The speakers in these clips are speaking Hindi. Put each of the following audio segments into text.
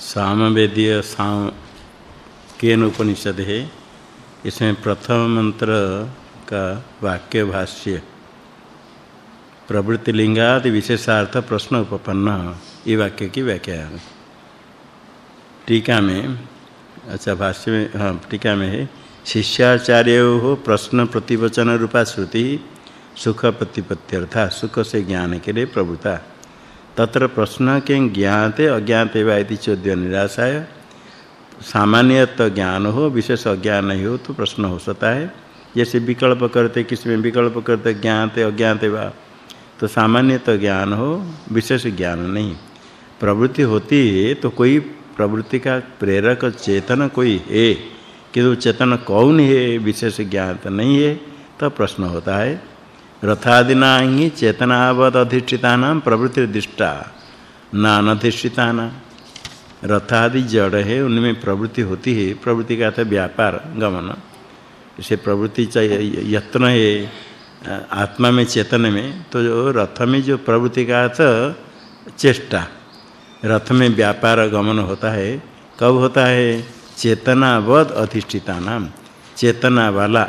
सामवेदीय साम केन उपनिषद है इसमें प्रथम मंत्र का वाक्य भाष्य। प्रवृत्ति लिंगाद विशेषार्थ प्रश्न उपपन्न, ये वाक्य की व्याख्या है। टीका में अच्छा भाष्य में हाँ टीका में है, शिष्याचार्य हो प्रश्न प्रतिवचन रूपा श्रुति सुख प्रतिपत्त्यर्था सुख से ज्ञान के लिए प्रभुता। तत्र प्रश्न के ज्ञाते अज्ञाते वा इति चोद्य निराशाय। सामान्यत ज्ञान हो, विशेष अज्ञान नहीं हो तो प्रश्न हो सकता है जैसे विकल्प करते किसी में विकल्प करते ज्ञाते अज्ञाते वा तो सामान्यत ज्ञान हो, विशेष ज्ञान नहीं। प्रवृत्ति होती है तो कोई प्रवृत्ति का प्रेरक चेतन कोई है, किंतु चेतन कौन है, विशेष ज्ञान तो नहीं है तो प्रश्न होता है। रथादिना ही चेतनावद अधिष्ठितानां प्रवृत्ति दृष्टा नानधिष्ठितानां। रथादि जड़ है उनमें प्रवृत्ति होती है। प्रवृत्ति का अर्थ व्यापार, गमन। इसे प्रवृत्ति चाहिए, यत्न है, आत्मा में चेतन में। तो जो रथ में जो प्रवृत्ति का अर्थ चेष्टा। रथ में व्यापार, गमन होता है। कब होता है? चेतनावद अधिष्ठिता नाम चेतना वाला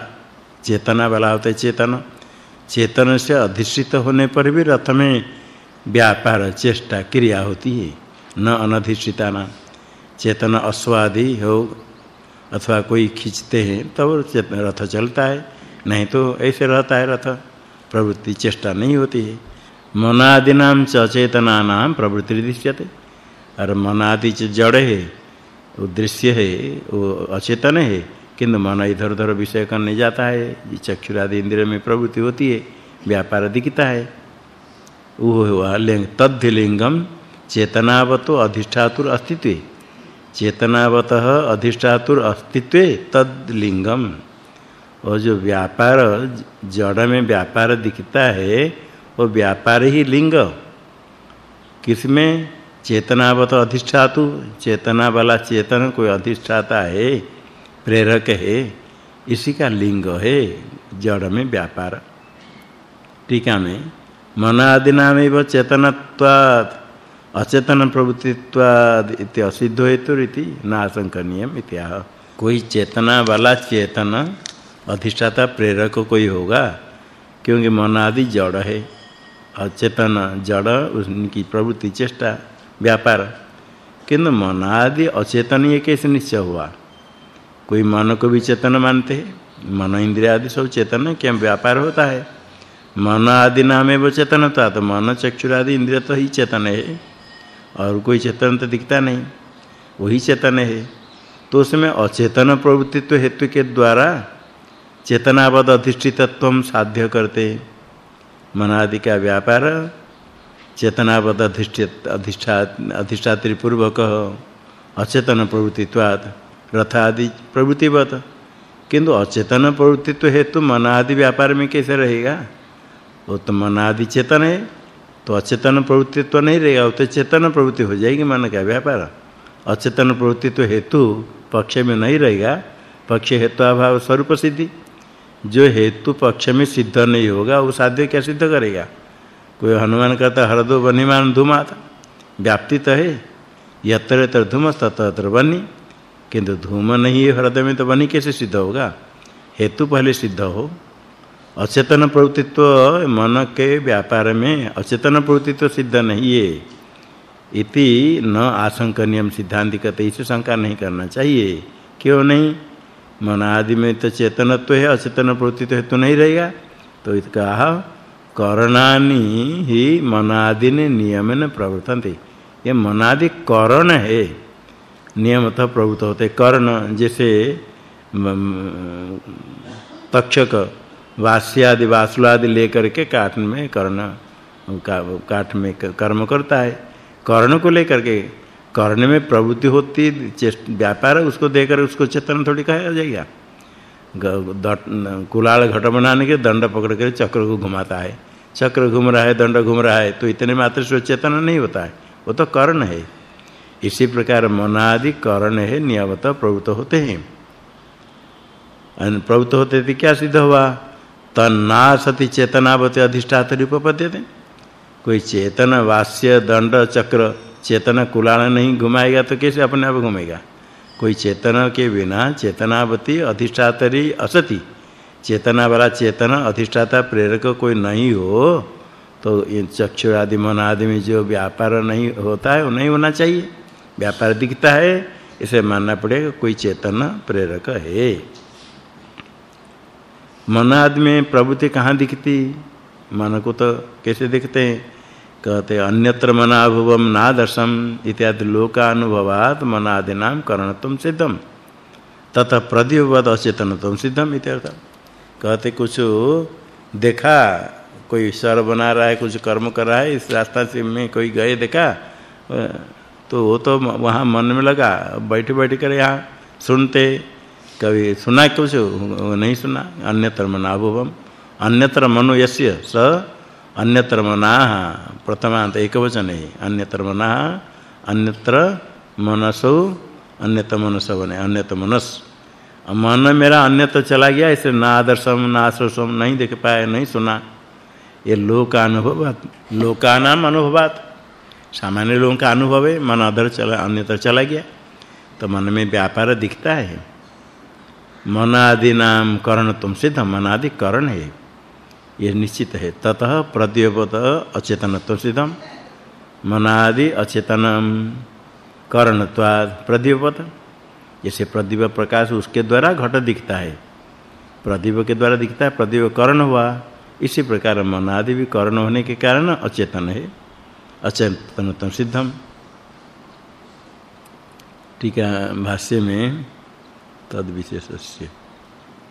चेतना वाला होता है चेतन। चेतन से अधिष्ठित होने पर भी रथ में व्यापार, चेष्टा, क्रिया होती है। न अनधिष्ठिता नाम चेतन अश्वादि हो, अथवा कोई खींचते हैं तब तो रथ चलता है। नहीं तो ऐसे रहता है रथ। प्रवृत्ति, चेष्टा नहीं होती है। मनादिनाम चेतना नाम प्रवृत्ति दृश्यते। और मनादि जड़ है, वो दृश्य है, वो अचेतन है। किंतु मन इधर उधर विषय करने जाता है चक्षुरादि इंद्रिय में प्रवृत्ति होती है, व्यापार दिखता है। वो हुआ लिंग तद्ध लिंगम चेतनावतो अधिष्ठातुर अस्तित्व। चेतनावत अधिष्ठातुर अस्तित्व तद लिंगम और जो व्यापार, जड़ में व्यापार दिखता है, वो व्यापार ही लिंग। किसमें? चेतनावत अधिष्ठातु। चेतना वाला चेतन कोई अधिष्ठाता है प्रेरक है, इसी का लिंग है, जड़ में व्यापार। टीका में, मनादिनामेव चेतनत्वात्, अचेतन प्रवृत्तित्वाद इति असिद्ध हेतु हेतुरिति नाशंकनीयम इत्याह। कोई चेतना वाला चेतन, अधिष्ठाता प्रेरक कोई होगा, क्योंकि मन आदि जड़ है। अचेतन जड़, उनकी प्रवृत्ति, चेष्टा, व्यापार। किंतु मन आदि अचेतन ये कैसे निश्चय हुआ? कोई मन को भी चेतन मानते हैं? मन इंद्रिय आदि सब चेतन है? क्या व्यापार होता है? मन आदि नाम है वो चेतन होता तो मन चक्षुर आदि इंद्रिय तो ही चेतन है। और कोई चेतन तो दिखता नहीं, वही चेतन है। तो उसमें अचेतन प्रवृत्तित्व हेतु के द्वारा चेतनावद अधिष्ठितत्व साध्य करते मन आदि का व्यापार, चेतनावद अधिष्ठित, अधिष्ठा अधिष्ठात्री पूर्वक अचेतन प्रवृत्तित्वात्। रथ आदि प्रवृत्तिवत किंतु अचेतन प्रवृत्तित्व हेतु मन आदि व्यापार में कैसे रहेगा? वो तो मन आदि चेतन है तो अचेतन प्रवृत्तित्व नहीं रहेगा, वो तो चेतन प्रवृत्ति हो जाएगी मन का व्यापार। अचेतन प्रवृत्तित्व हेतु पक्ष में नहीं रहेगा, पक्ष हेतु अभाव स्वरूप सिद्धि। जो हेतु पक्ष में सिद्ध नहीं होगा, वो साध्य क्या सिद्ध करेगा? कोई हनुमान कहता हरदो बनिमान धूमात। व्याप्ति तो है, यत्र धूम तत्र बनी किंतु धूम नहीं है हृदय में तो बनी कैसे सिद्ध होगा? हेतु पहले सिद्ध हो। अचेतन प्रवृत्तित्व मन के व्यापार में अचेतन प्रवृत्तित्व सिद्ध नहीं है। इति न आशंकनीयम सिद्धांत कहते इसे शंका नहीं करना चाहिए। क्यों नहीं? मन आदि में तो चेतनत्व है, अचेतन प्रवृत्तित्व हेतु नहीं रहेगा। तो इत कहा करणानि ही मनादि ने नियमन प्रवर्तन्ते। ये मनादि करण है। नियमतः प्रवृत्त होते कर्ण जैसे तक्षक, वास्यादि, वासुलादि लेकर के काट में कर्ण, का काट में कर्म करता है। कर्ण को लेकर के, कर्ण में प्रवृत्ति होती व्यापार, उसको देकर उसको चेतन थोड़ी कहा जाएगा। कुलाल घट बनाने के दंड पकड़ कर चक्र को घुमाता है। चक्र घूम रहा है, दंड घूम रहा है तो इतने मात्र से चेतन नहीं होता है। वो तो कर्ण है। इसी प्रकार मनादि कर्ण है नियमत प्रवृत्त होते हैं। प्रवृत्त होते थे, क्या सिद्ध हुआ? तन्नासति चेतनावत अधिष्ठात पद्यते कोई चेतन, वास्य, दंड, चक्र, चेतन कुलाना नहीं घुमाएगा तो कैसे अपने आप घूमेगा? कोई चेतना के बिना चेतनावती अधिष्ठातरी असति। चेतना वाला चेतना अधिष्ठाता प्रेरक कोई नहीं हो तो ये चक्षु आदि मन आदि में जो व्यापार नहीं होता है, वो नहीं होना चाहिए। व्यापार दिखता है, इसे मानना पड़ेगा कोई चेतना प्रेरक है। मन आदि में प्रवृत्ति कहाँ दिखती? मन को तो कैसे दिखते? हैं कहते, अन्यत्र मनाभवम नादर्शम इत्यादि लोकानुभवात मनादि नाम करणत्वम सिद्धम तथा प्रदीपवद अचेतनत्वम सिद्धम इत्यर्थ कहते, कुछ देखा, कोई स्वर बना रहा है, कुछ कर्म कर रहा है, इस रास्ता से में कोई गए देखा? तो वो तो वहाँ मन में लगा, बैठे बैठ कर यहाँ, सुनते, कभी सुना कुछ नहीं सुना, अन्यत्र मनाभुवम। अन्यत्र मनो यस्य स, अन्यत्र मना प्रथमांत एक वचन है, अन्यत्र मना, अन्यत्र मनसो, अन्यत्र मनस बने, अन्यत्र मनस। मन मेरा अन्यत्र चला गया, इसे ना आदर्शम, ना आश्रसम नहीं देख पाए नहीं सुना। ये लोकानुभवात, लोकानाम अनुभवात। सामान्य लोगों का अनुभव है, मन अधर चला अन्यत्र चला गया। तो मन में व्यापार दिखता है। मन आदि नाम करण तुम सिद्ध मन आदि करण है। ये निश्चित है। ततः प्रद्योपत अचेतनत्व सिद्धम मन आदि अचेतनम करणत्वाद प्रद्योपत। जैसे प्रदीप प्रकाश उसके द्वारा घट दिखता है। प्रदीप के द्वारा दिखता है प्रदीप करण हुआ। इसी प्रकार मन आदि भी करण होने के कारण अचेतन है। अचेतनतम सिद्धम। टीका भाष्य में तद विशेषस्य।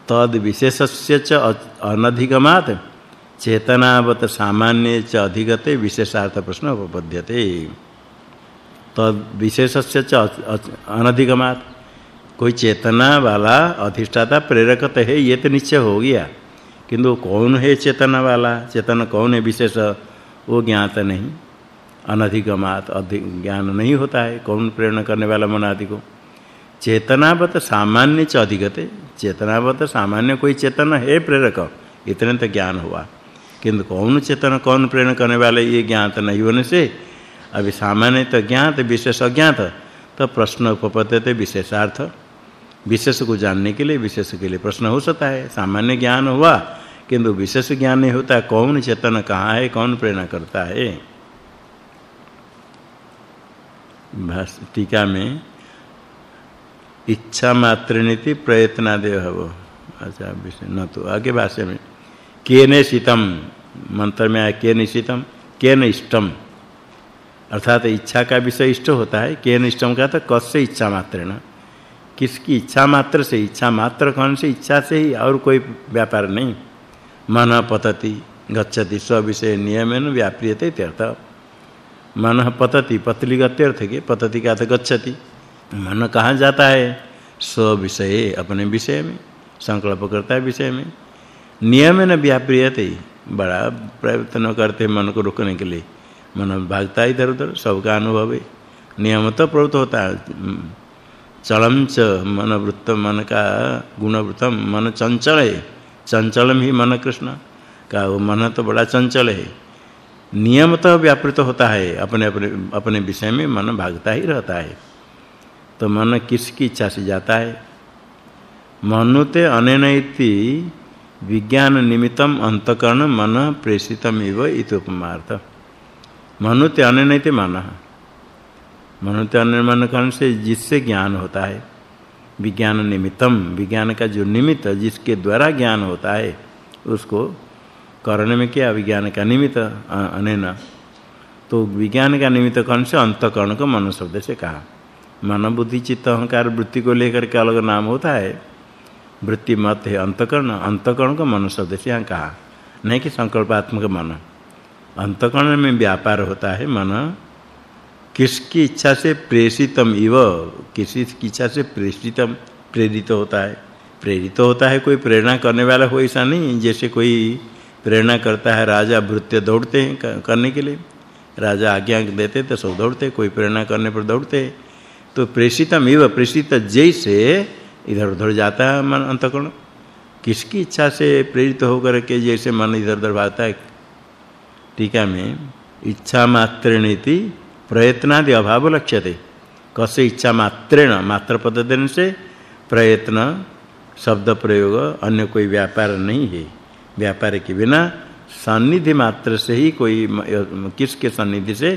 तद विशेषस्य च अनधिगमात, चेतनावत सामान्य च अधिगते विशेषार्थ प्रश्न उपपद्यते। तद विशेषस्य च अनधिगमात, कोई चेतना वाला अधिष्ठाता प्रेरक तो है, ये तो निश्चय हो गया। किंतु कौन है चेतना वाला? चेतन कौन है विशेष? वो ज्ञात नहीं। अनधिगमात अधिक ज्ञान नहीं होता है। कौन प्रेरणा करने वाला मन आदि को? चेतनावत सामान्य च अधिगते। चेतनावत सामान्य कोई चेतन है प्रेरक? इतने तो ज्ञान हुआ। किंतु कौन चेतन, कौन प्रेरणा करने वाले ये ज्ञात नहीं होने से? अभी सामान्य तो ज्ञात, विशेष अज्ञात। तो प्रश्न उपपत्ति विशेषार्थ। विशेष को जानने के लिए, विशेष के लिए प्रश्न हो सकता है। सामान्य ज्ञान हुआ, किंतु विशेष ज्ञान नहीं होता। कौन चेतन कहाँ है, कौन प्रेरणा करता है? टीका में इच्छा मात्रनिति प्रयत्नादे भव अच्छा विषय न तो आगे भाषा में, केने शीतम मंत्र में आया केन शीतम केन इष्टम। अर्थात इच्छा का विषय इष्ट होता है, केन इष्टम का तो कस्य इच्छा मात्र न? किसकी इच्छा मात्र से, इच्छा मात्र कौन से? इच्छा से ही और कोई व्यापार नहीं। मन पतति, गच्छति, स्व विषय नियमेन व्याप्रियते तीर्थ मन पतति, पतली गत्यर्थ के, पतति का अर्थ गच्छति। मन कहाँ जाता है? स्व विषय अपने विषय में, संकल्प करता है विषय में। नियमेन व्याप्रियते, बड़ा प्रयत्न करते मन को रोकने के लिए। मन भागता इधर उधर, सबका अनुभव है। नियम तो प्रवृत्त होता है। चलम च मन वृत्त मन का गुण वृत्तम, मन चंचल है। चंचलम ही मन कृष्ण। का वो मन तो बड़ा चंचल है। नियमतः व्यापृत होता है। अपने अपने अपने विषय में मन भागता ही रहता है। तो मन किसकी इच्छा से जाता है? मनुते अनेनैति विज्ञान निमित्तम अंतकरण मन प्रेषितम इव इति उपमार्थ। मनुते अनेनैति मन। मनुते अन्य मन करण से जिससे ज्ञान होता है। विज्ञान निमित्तम, विज्ञान का जो निमित्त जिसके द्वारा ज्ञान होता है, उसको करण में क्या विज्ञान का निमित्त अनेन। तो विज्ञान का निमित्त कौन से अंतकरण को मन शब्द से कहा? मन बुद्धि चित्त, अहंकार वृत्ति को लेकर के अलग नाम होता है। वृत्ति, मत, है अंतकरण अंतकरण को मन शब्द से यहाँ कहा? नहीं कि संकल्पात्मक मन? अंतकरण में व्यापार होता है मन। किसकी इच्छा से प्रेषितम इव किसी की इच्छा से प्रेषितम, प्रेरित होता है। प्रेरित होता है कोई प्रेरणा करने वाला हो ऐसा नहीं, जैसे कोई प्रेरणा करता है राजा भृत्य दौड़ते हैं करने के लिए। राजा आज्ञा देते तो सब दौड़ते, कोई प्रेरणा करने पर दौड़ते। तो प्रेषितम एव प्रेषित जैसे इधर उधर जाता है मन अंतकरण। किसकी इच्छा से प्रेरित होकर के जैसे मन इधर उधर भागता है? टीका में इच्छा मात्र नीति प्रयत्नादि अभाव लक्ष्यते। कसे इच्छा मात्रेण, मात्र पद देने से प्रयत्न, शब्द प्रयोग, अन्य कोई व्यापार नहीं है। व्यापार के बिना सन्निधि मात्र से ही कोई किसके सन्निधि से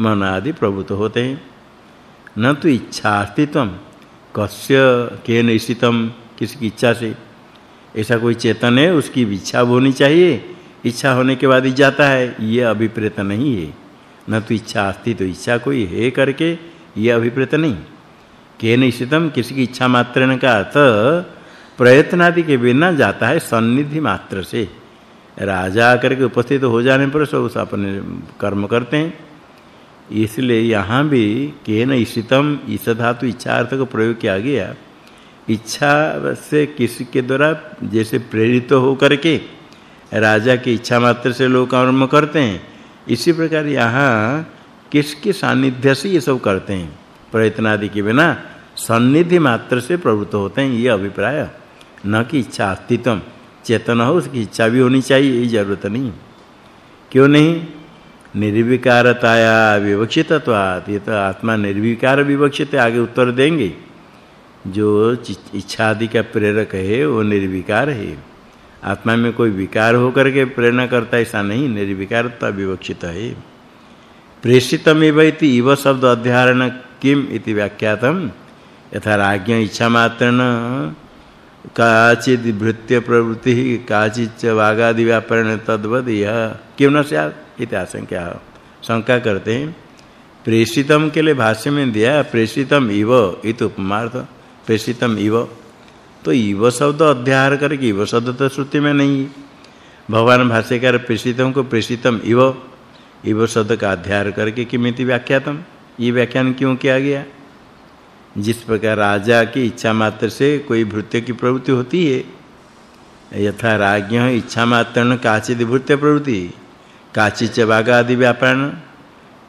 मन आदि प्रभुत होते हैं। न तो इच्छा अस्तित्व कस्य केन स्थितम, किसकी इच्छा से। ऐसा कोई चेतन है, उसकी इच्छा होनी चाहिए। इच्छा होने के बाद ही जाता है, ये अभिप्रेत नहीं है। न तो इच्छा अस्ति तो इच्छा कोई है करके, ये अभिप्रेत नहीं। केन स्थितम किसी की इच्छा मात्र का अर्थ प्रयत्न आदि के बिना जाता है सन्निधि मात्र से। राजा करके उपस्थित हो जाने पर सब अपने कर्म करते हैं। इसलिए यहाँ भी केन स्थितम इस धातु इच्छा अर्थ को प्रयोग किया गया। इच्छा से किसी के द्वारा जैसे प्रेरित हो करके राजा की इच्छा मात्र से लोग कर्म करते हैं। इसी प्रकार यहाँ किसके सानिध्य से ये सब करते हैं? प्रयत्न आदि के बिना सन्निधि मात्र से प्रवृत्त होते हैं, ये अभिप्राय। न कि इच्छा अस्तित्व। चेतन हो, उसकी इच्छा भी होनी चाहिए, ये ज़रूरत नहीं क्यों नहीं? निर्विकारताया विवक्षितत्वात्। ये तो आत्मा निर्विकार विवक्षित आगे उत्तर देंगे। जो इच्छा आदि का प्रेरक है, वो निर्विकार है। आत्मा में कोई विकार होकर के प्रेरणा करता ऐसा नहीं, निर्विकारता विवक्षित है। प्रेषितमेव इति, इव शब्द अध्यारण किम इति व्याख्यातम। यथा राज्ञ इच्छा मात्रेण काचिद भृत्य प्रवृत्ति काचिच वागादि व्यापरण तद्वद यह क्यों न स्यात्? इति आशंका शंका करते हैं प्रेषितम के लिए भाष्य में दिया, प्रेषितम इव, इत उपमार्थ। प्रेषितम इव। तो इव शब्द अध्याहार करके इव शब्द तो श्रुति में नहीं। भगवान भाष्यकार प्रेषितम को प्रेषितम इव इव शब्द का अध्याहार करके किमिति व्याख्यातम? ये व्याख्यान क्यों किया गया? जिस प्रकार राजा की इच्छा मात्र से कोई भृत्य की प्रवृत्ति होती है, यथा राज्ञ इच्छा मात्र काचिद भृत्य प्रवृत्ति काचिच बागा आदि व्यापारण,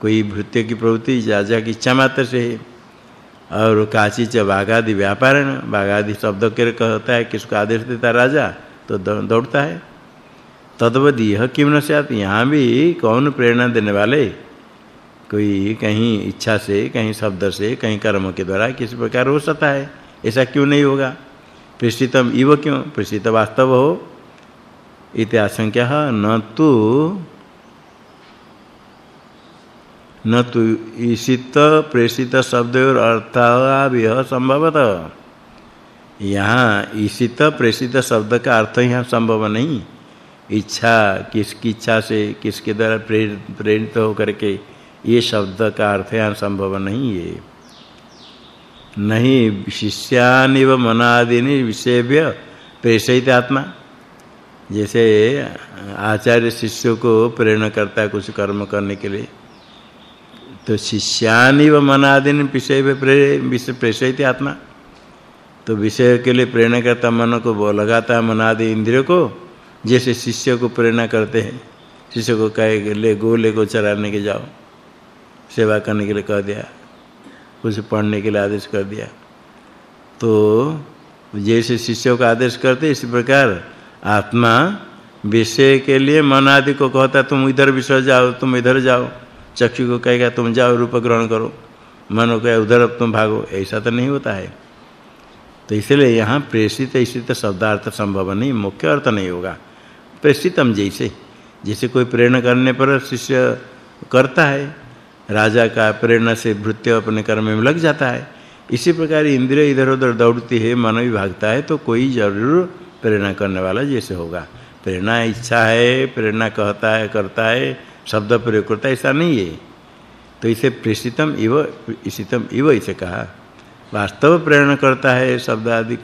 कोई भृत्य की प्रवृत्ति राजा की इच्छा मात्र से है। और काचिच बागादि व्यापारण बागादि शब्द के कहता है, किसको आदेश देता राजा तो दौड़ता है। तद्वद यह किम न से यहाँ भी कौन प्रेरणा देने वाले? कोई कहीं इच्छा से, कहीं शब्द से, कहीं कर्म के द्वारा किस प्रकार हो सकता है। ऐसा क्यों नहीं होगा? प्रेषितम इव क्यों? प्रेषित वास्तव हो। इति आशंका न तो न तो ईशित प्रेषित शब्द और अर्थाविह संभवतः। यहाँ ईशित प्रेषित शब्द का अर्थ यहाँ संभव नहीं। इच्छा किसकी इच्छा से, किसके द्वारा प्रेरित प्रेरित होकर के ये शब्द का अर्थ यहाँ संभव नहीं है। नहीं शिष्यानिव मनादिनि विषयभ्य प्रेषित आत्मा। जैसे आचार्य शिष्यों को प्रेरणा करता है कुछ कर्म करने के लिए तो शिष्यानिव मनादिन विषय विषय प्रेषित आत्मा। तो विषय के लिए प्रेरणा करता मन को लगाता है, मनादि इंद्रियों को, जैसे शिष्य को प्रेरणा करते हैं। शिष्य को कहे, ले, गोले को चराने के जाओ। सेवा करने के लिए कह दिया कुछ पढ़ने के लिए आदेश कर दिया। तो जैसे शिष्यों का आदेश करते, इसी प्रकार आत्मा विषय के लिए मन आदि को कहता, तुम इधर विषय जाओ, तुम इधर जाओ, चक्षु को कहेगा, तुम जाओ, रूप ग्रहण करो। मन को कहे उधर अब तुम भागो, ऐसा तो नहीं होता है। तो इसलिए यहाँ प्रेषित ईशित शब्दार्थ संभव नहीं, मुख्य अर्थ नहीं होगा। प्रेषितम जैसे जैसे कोई प्रेरणा करने पर शिष्य करता है राजा का प्रेरणा से भृत्य अपने कर्म में लग जाता है। इसी प्रकार इंद्रिय इधर-उधर दौड़ती है, मन भी भागता है तो कोई ज़रूर प्रेरणा करने वाला जैसे होगा। प्रेरणा इच्छा है, प्रेरणा कहता है, करता है, शब्द प्रयोग करता है, ऐसा नहीं है। तो इसे प्रेषितम इव इसितम इव इसे कहा। वास्तव प्रेरणा करता है, शब्द आदि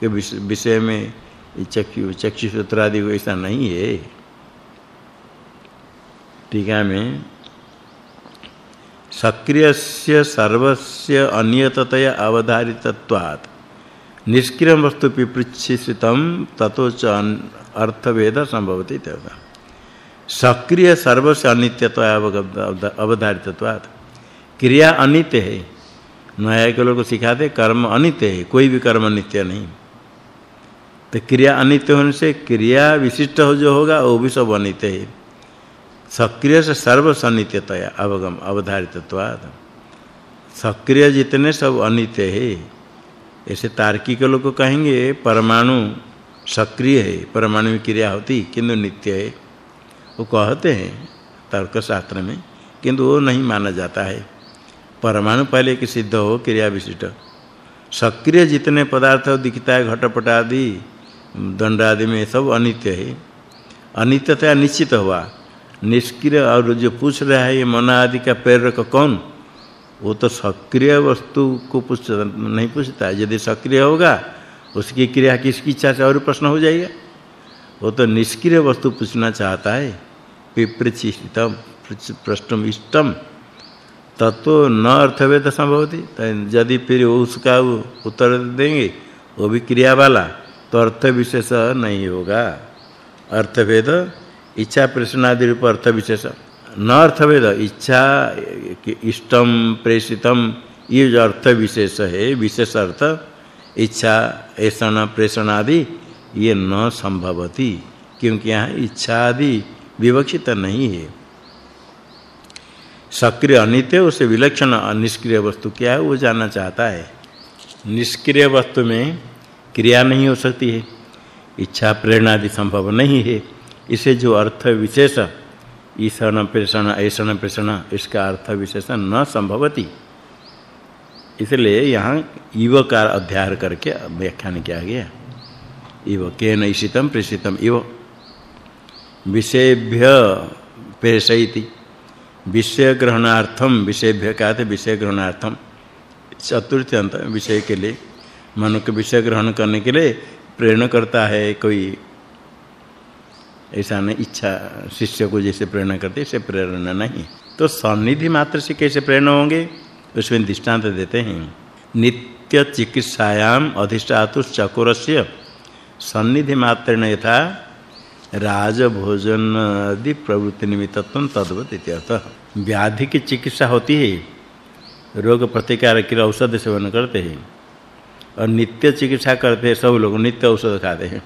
के विषय में, चक्षु चक्षु सूत्र आदि ऐसा नहीं है। टीका में सक्रियस्य सर्वस्य अनियततया अवधारितत्वात्। निष्क्रिय वस्तु पिपृच्छितम ततो च अर्थभेद संभवति तथा सक्रिय सर्वस्य अनित्यत्व अवधारितत्वात्। क्रिया अनित्य है। न्याय के लोग सिखाते, कर्म अनित्य है। कोई भी कर्म नित्य नहीं। तो क्रिया अनित्य होने से क्रिया विशिष्ट हो जो होगा, वो भी सब अनित्य है। सक्रिय से सर्व सनित्यतया अवगम अवधारितत्वाद सक्रिय जितने सब अनित्य है, ऐसे तार्किक लोग कहेंगे, परमाणु सक्रिय है, परमाणु में क्रिया होती, किंतु नित्य है। वो कहते हैं तर्क शास्त्र में, किंतु वो नहीं माना जाता है। परमाणु पहले कि सिद्ध हो, क्रिया विशिष्ट। सक्रिय जितने पदार्थ दिखता है घटपट आदि दंड आदि में सब अनित्य है। अनित्यता निश्चित हुआ। निष्क्रिय और जो पूछ रहा है, ये मन आदि का प्रेरक कौन? वो तो सक्रिय वस्तु को पूछ, नहीं पूछता। यदि सक्रिय होगा, उसकी क्रिया किसकी इच्छा से और प्रश्न हो जाएगा। वो तो निष्क्रिय वस्तु पूछना चाहता है। पिपृचितम प्रश्नम इष्टम। तत्व न अर्थवेद संभवती। तो यदि फिर उसका उत्तर देंगे, वो भी क्रिया वाला तो अर्थ विशेष नहीं होगा। अर्थभेद इच्छा प्रश्न आदि रूप अर्थ विशेष। न अर्थभेद इच्छा इष्टम प्रेषितम, ये जो अर्थ विशेष है, विशेष अर्थ, इच्छा ऐसा प्रेषण आदि ये न संभवती, क्योंकि यहाँ इच्छा आदि विवक्षित नहीं है। सक्रिय अनित्य, उसे विलक्षण निष्क्रिय वस्तु क्या है, वो जानना चाहता है। निष्क्रिय वस्तु में क्रिया नहीं हो सकती है। इच्छा प्रेरणा आदि संभव नहीं है। इसे जो अर्थ विशेष, ईशन प्रेषण ऐसन प्रेषण, इसका अर्थ विशेष न संभवती। इसलिए यहाँ इव का अध्याय करके व्याख्यान किया गया। इव केन ईशितम प्रेषितम इव विषयभ्य प्रेषयति। विषय ग्रहणार्थम विषयभ्य का विषय ग्रहणार्थम चतुर्थ अंत, विषय के लिए। मन को विषय ग्रहण करने के लिए प्रेरणा करता है कोई ऐसा नहीं इच्छा शिष्य को जैसे प्रेरणा करते ऐसे प्रेरणा नहीं। तो सन्निधि मात्र से कैसे प्रेरणा होंगे? उसमें दृष्टांत देते हैं। नित्य चिकित्सायाम अधिष्ठातु चकोरस्य। सन्निधि मात्रेण यथा राजभोजन आदि प्रवृत्ति निमित्तत्व तद्वत इत्यर्थ। व्याधि की चिकित्सा होती है, रोग प्रतिकार के औषध सेवन करते हैं। और नित्य चिकित्सा करते हैं, सब लोग नित्य औषध खाते हैं।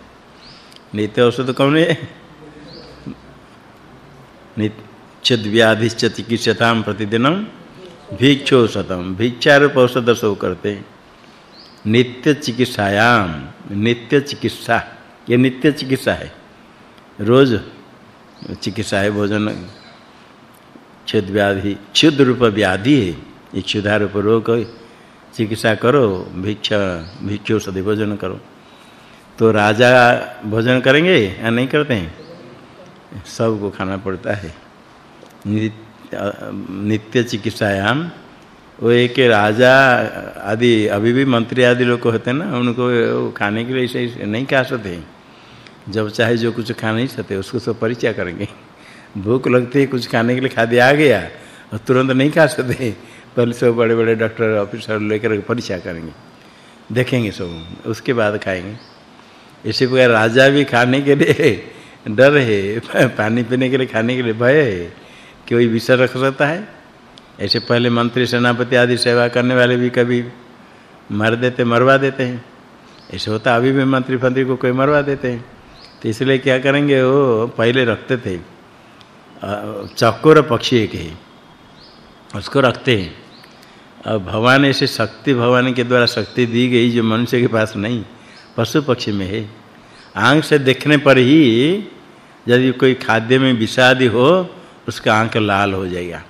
नित्य औषध कौन है? नित्यद व्याधिश्च चिकित्सताम प्रतिदिनम भिक्षोषतम। भिक्षारूप औषध सो करते। नित्य चिकित्सायाम नित्य चिकित्सा ये नित्य चिकित्सा है, रोज चिकित्सा है, भोजन क्षुद व्याधि क्षुद रूप व्याधि है, ये क्षुधा रूप रोग चिकित्सा करो, भिक्षा, भिक्षोषधि भोजन करो। तो राजा भोजन करेंगे या नहीं करते हैं? सबको खाना पड़ता है। नित्य चिकित्सायाम, वो एक राजा आदि, अभी भी मंत्री आदि लोग होते हैं ना, उनको खाने के लिए ऐसे नहीं खा सकते। जब चाहे जो कुछ खा नहीं सकते, उसको सब परिचय करेंगे। भूख लगती है, कुछ खाने के लिए खाद्य आ गया, और तुरंत नहीं खा सकते। पहले सब बड़े बड़े डॉक्टर, ऑफिसर लेकर परिचय करेंगे। देखेंगे सब, उसके बाद खाएँगे। इसी प्रकार राजा भी खाने के लिए डर है। पानी पीने के लिए, खाने के लिए भय है। कोई विषय रख सकता है? ऐसे पहले मंत्री, सेनापति आदि सेवा करने वाले भी कभी मर देते, मरवा देते हैं। ऐसे होता अभी भी मंत्री फंत्री को कोई मरवा देते हैं। तो इसलिए क्या करेंगे, वो पहले रखते थे। चकोर पक्षी एक है। उसको रखते हैं। अब भगवान ऐसे शक्ति, भगवान के द्वारा शक्ति दी गई जो मनुष्य के पास नहीं, पशु पक्षी में है। आँख से देखने पर ही यदि कोई खाद्य में विषादी हो, उसका आँख लाल हो जाएगा।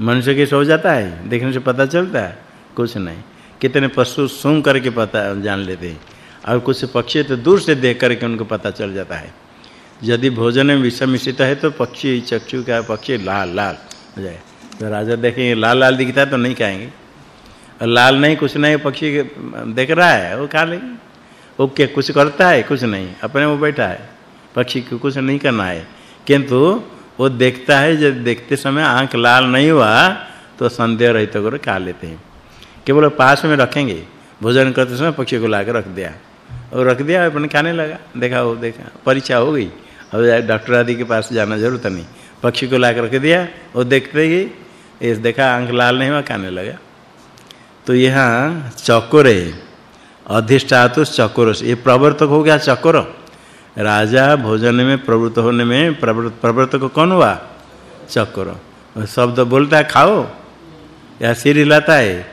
मनुष्य के सो जाता है? देखने से पता चलता है। कुछ नहीं। कितने पशु सूंघ करके पता जान लेते हैं। और कुछ पक्षी तो दूर से देख करके उनको पता चल जाता है। यदि भोजन में विष मिश्रित है तो पक्षी चक्षु का पक्षी लाल लाल हो जाए। तो राजा देखेंगे, लाल लाल दिखता है तो नहीं खाएँगे। और लाल नहीं, कुछ नहीं, पक्षी देख रहा है, वो खा लेंगे। वो क्या कुछ करता है, कुछ नहीं। अपने वो बैठा है। पक्षी को कुछ नहीं करना है। किंतु वो देखता है, जब देखते समय आँख लाल नहीं हुआ तो संदेह रहित कर खा लेते हैं। केवल पास में रखेंगे। भोजन करते समय पक्षी को लाकर रख दिया। और रख दिया, अपने खाने लगा। देखा, वो देखा, परीक्षा हो गई। अब डॉक्टर आदि के पास जाना ज़रूरत नहीं। पक्षी को ला रख दिया, वो देखते ही, इस देखा आँख लाल नहीं हुआ, खाने लगा। तो यहाँ चकोर अधिष्ठातु चकोर ये प्रवर्तक हो गया चकोर। राजा भोजन में प्रवृत्त होने में प्रवर्तक कौन हुआ? चक्र। शब्द बोलता है, खाओ? या सिर हिलाता है?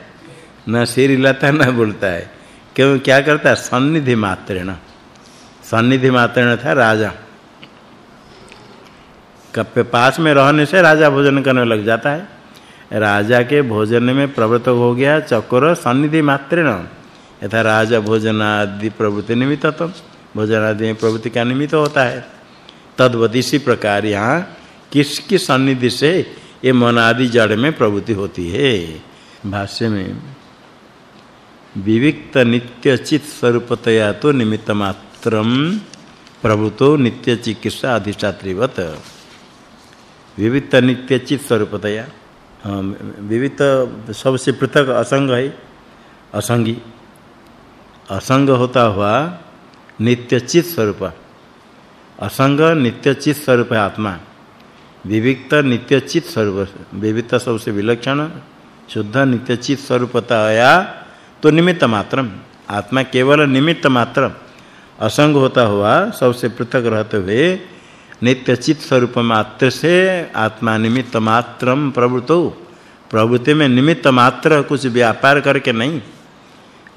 न सिर हिलाता है, न बोलता है। क्यों? क्या करता है? सन्निधि मात्रेण। सन्निधि मात्रेण था राजा। कप्पे पास में रहने से राजा भोजन करने लग जाता है। राजा के भोजन में प्रवृत्त हो गया चक्र, सन्निधि मात्रेण। यथा राजा भोजन आदि प्रवृत्ति निमित्तम भोजन आदि में प्रवृत्ति का निमित्त होता है। तद्वत इसी प्रकार यहाँ किसकी सन्निधि से ये मन आदि जड़ में प्रवृत्ति होती है? भाष्य में, विविक्त नित्य चित स्वरूपतया तो निमित्त मात्रम प्रभुतो नित्य चिकित्सा अधिष्ठात्रीवत। विविक्त नित्य चित स्वरूपतया विविक्त सबसे पृथक असंग है, असंगी। असंग होता हुआ नित्य चित स्वरूप। असंग नित्य चित स्वरूप आत्मा। विविक्त नित्य चित स्वरूप। विविक्त सबसे विलक्षण, शुद्ध नित्य चित स्वरूपतया तो निमित्त मात्रम। आत्मा केवल निमित्त मात्र। असंग होता हुआ सबसे पृथक रहते हुए नित्य चित स्वरूप मात्र से आत्मा निमित्त मात्रम प्रवृत्तो। प्रवृत्ति में निमित्त मात्र कुछ व्यापार करके नहीं।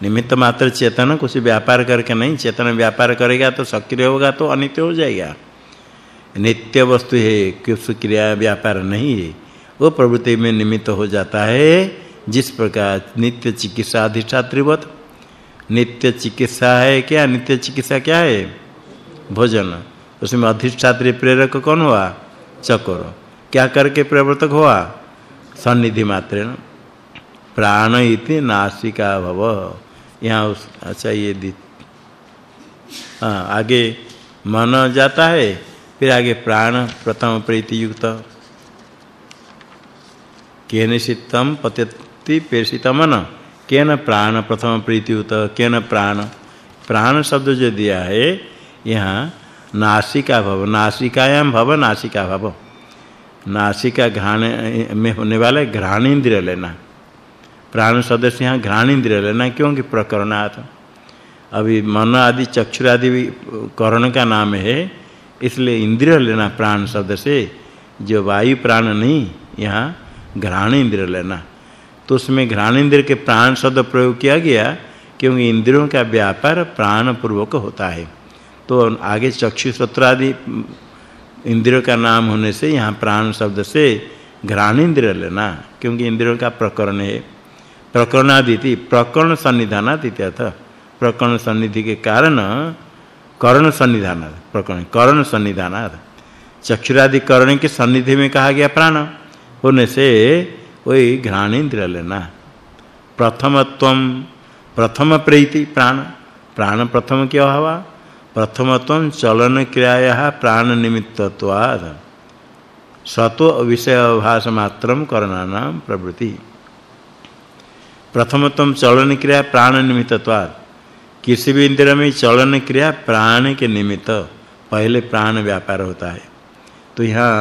निमित्त मात्र चेतन कुछ व्यापार करके नहीं, चेतन व्यापार करेगा तो सक्रिय होगा तो अनित्य हो जाएगा। नित्य वस्तु है, कुछ क्रिया व्यापार नहीं है। वो प्रवृत्ति में निमित्त हो जाता है, जिस प्रकार नित्य चिकित्सा अधिष्ठात्रिवत नित्य चिकित्सा है क्या? नित्य चिकित्सा क्या है? भोजन। उसमें अधिष्ठात्री प्रेरक कौन हुआ? चक्र। क्या करके प्रवर्तक हुआ? सन्निधि मात्रेण। प्राण इति नासिका भव। यहाँ उस अच्छा ये दी हाँ आगे मन जाता है, फिर आगे प्राण प्रथम प्रीति युक्त। केन सितम पतित पेशित मन, केन प्राण प्रथम प्रीति उत केन प्राण। प्राण शब्द जो दिया है, यहाँ नासिका भव नासिकायाम भव, नासिका भव। नासिका घ्राण में होने वाले घ्राण इंद्रिय लेना। प्राण शब्द से यहाँ घ्राण इंद्रिय लेना क्योंकि प्रकरणात्। अभी मन आदि चक्षुर आदि भी करण का नाम है, इसलिए इंद्रिय लेना प्राण शब्द से जो वायु प्राण नहीं, यहाँ घ्राण इंद्रिय लेना। तो उसमें घ्राणेन्द्र के प्राण शब्द प्रयोग किया गया, क्योंकि इंद्रियों का व्यापार प्राण पूर्वक होता है। तो आगे चक्षु सत्र आदि इंद्रियों का नाम होने से यहाँ प्राण शब्द से घ्राणेन्द्र लेना, क्योंकि इंद्रियों का प्रकरण है। प्रकरणादिति प्रकरण सन्निधानात इत्यर्थ प्रकरण सन्निधि के कारण कर्ण सन्निधान प्रकरण कर्ण सन्निधानात चक्षुरादि कर्ण के सन्निधि में कहा गया प्राण। होने से वही घ्राणेन्द्र लेना प्रथमत्व प्रथम प्रीति प्राण। प्राण प्रथम क्या हुआ? प्रथमत्व चलन क्रियाया प्राण निमित्तत्वाद सतो विषय अभास मात्रम करणानाम प्रवृत्ति। प्रथमत्व चलन क्रिया प्राण निमित्तत्वाद किसी भी इंद्रिय में चलन क्रिया प्राण के निमित्त पहले प्राण व्यापार होता है। तो यहाँ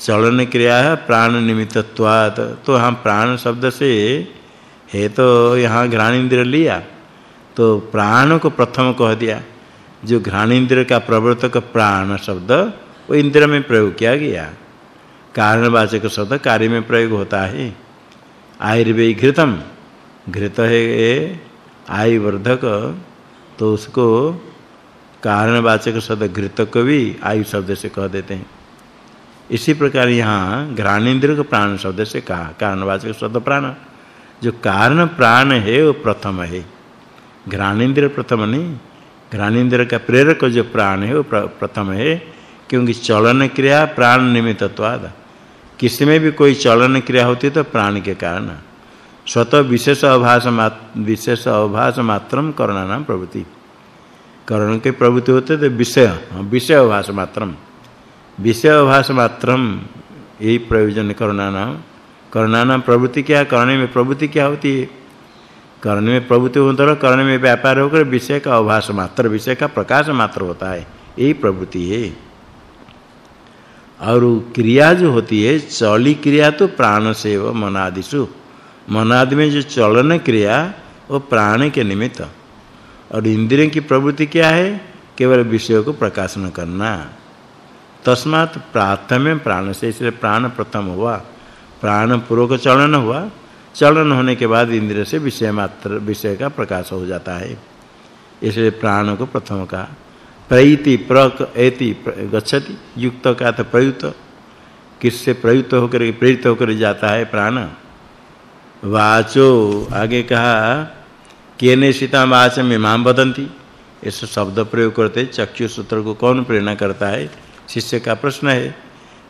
चलन क्रिया है, प्राण निमित्तत्वात् तो हम प्राण शब्द से है तो यहाँ घ्राणेन्द्र लिया तो प्राण को प्रथम कह दिया। जो घ्राणेन्द्र का प्रवर्तक प्राण शब्द, वो इंद्र में प्रयोग किया गया। कारणवाचक शब्द कार्य में प्रयोग होता है। आयुर्वेद घृतम। घृत है आयुवर्धक तो उसको कारणवाचक शब्द घृत को भी आयु शब्द से कह देते हैं। इसी प्रकार यहाँ घ्राणेन्द्र को प्राण शब्द से कहा, कारणवाचक शब्द प्राण। जो कारण प्राण है, वो प्रथम है। घ्राणेन्द्र प्रथम नहीं घ्राणेन्द्र का प्रेरक जो प्राण है, वो प्रथम है, क्योंकि चलन क्रिया प्राण निमित्तत्वाद। किसी में भी कोई चलन क्रिया होती है तो प्राण के कारण। स्वतः विशेष अभास विशेष अभास मात्रम करना नाम प्रवृत्ति। करण के प्रवृत्ति होते तो विषय विषय अभास मात्रम। विषय अभास मात्रम, यही प्रयोजन करुणा नाम करुणा नाम प्रवृत्ति क्या करने में प्रवृत्ति क्या होती है? करने में प्रवृत्ति होता है करने में व्यापार होकर विषय का अभास मात्र, विषय का प्रकाश मात्र होता है। यही प्रवृत्ति है। और क्रिया जो होती है, चली क्रिया तो प्राण से व मनादिशु मनादि में जो चलन क्रिया, वो प्राण के निमित्त। और इंद्रिय की प्रवृत्ति क्या है? केवल विषय को प्रकाशन करना। तस्मात् प्राथम्य प्राण से, इसलिए प्राण प्रथम हुआ। प्राण पूर्वक चलन हुआ। चलन होने के बाद इंद्रिय से विषय मात्र, विषय का प्रकाश हो जाता है। इसलिए प्राण को प्रथम का प्रईति प्रक एति गच्छति। युक्त का था प्रयुक्त। किससे प्रयुक्त होकर, प्रेरित होकर जाता है प्राण? वाचो। आगे कहा, केने सीता वाच में माम बदंती। ऐसे शब्द प्रयोग करते चक्षु सूत्र को कौन प्रेरणा करता है? शिष्य का प्रश्न है,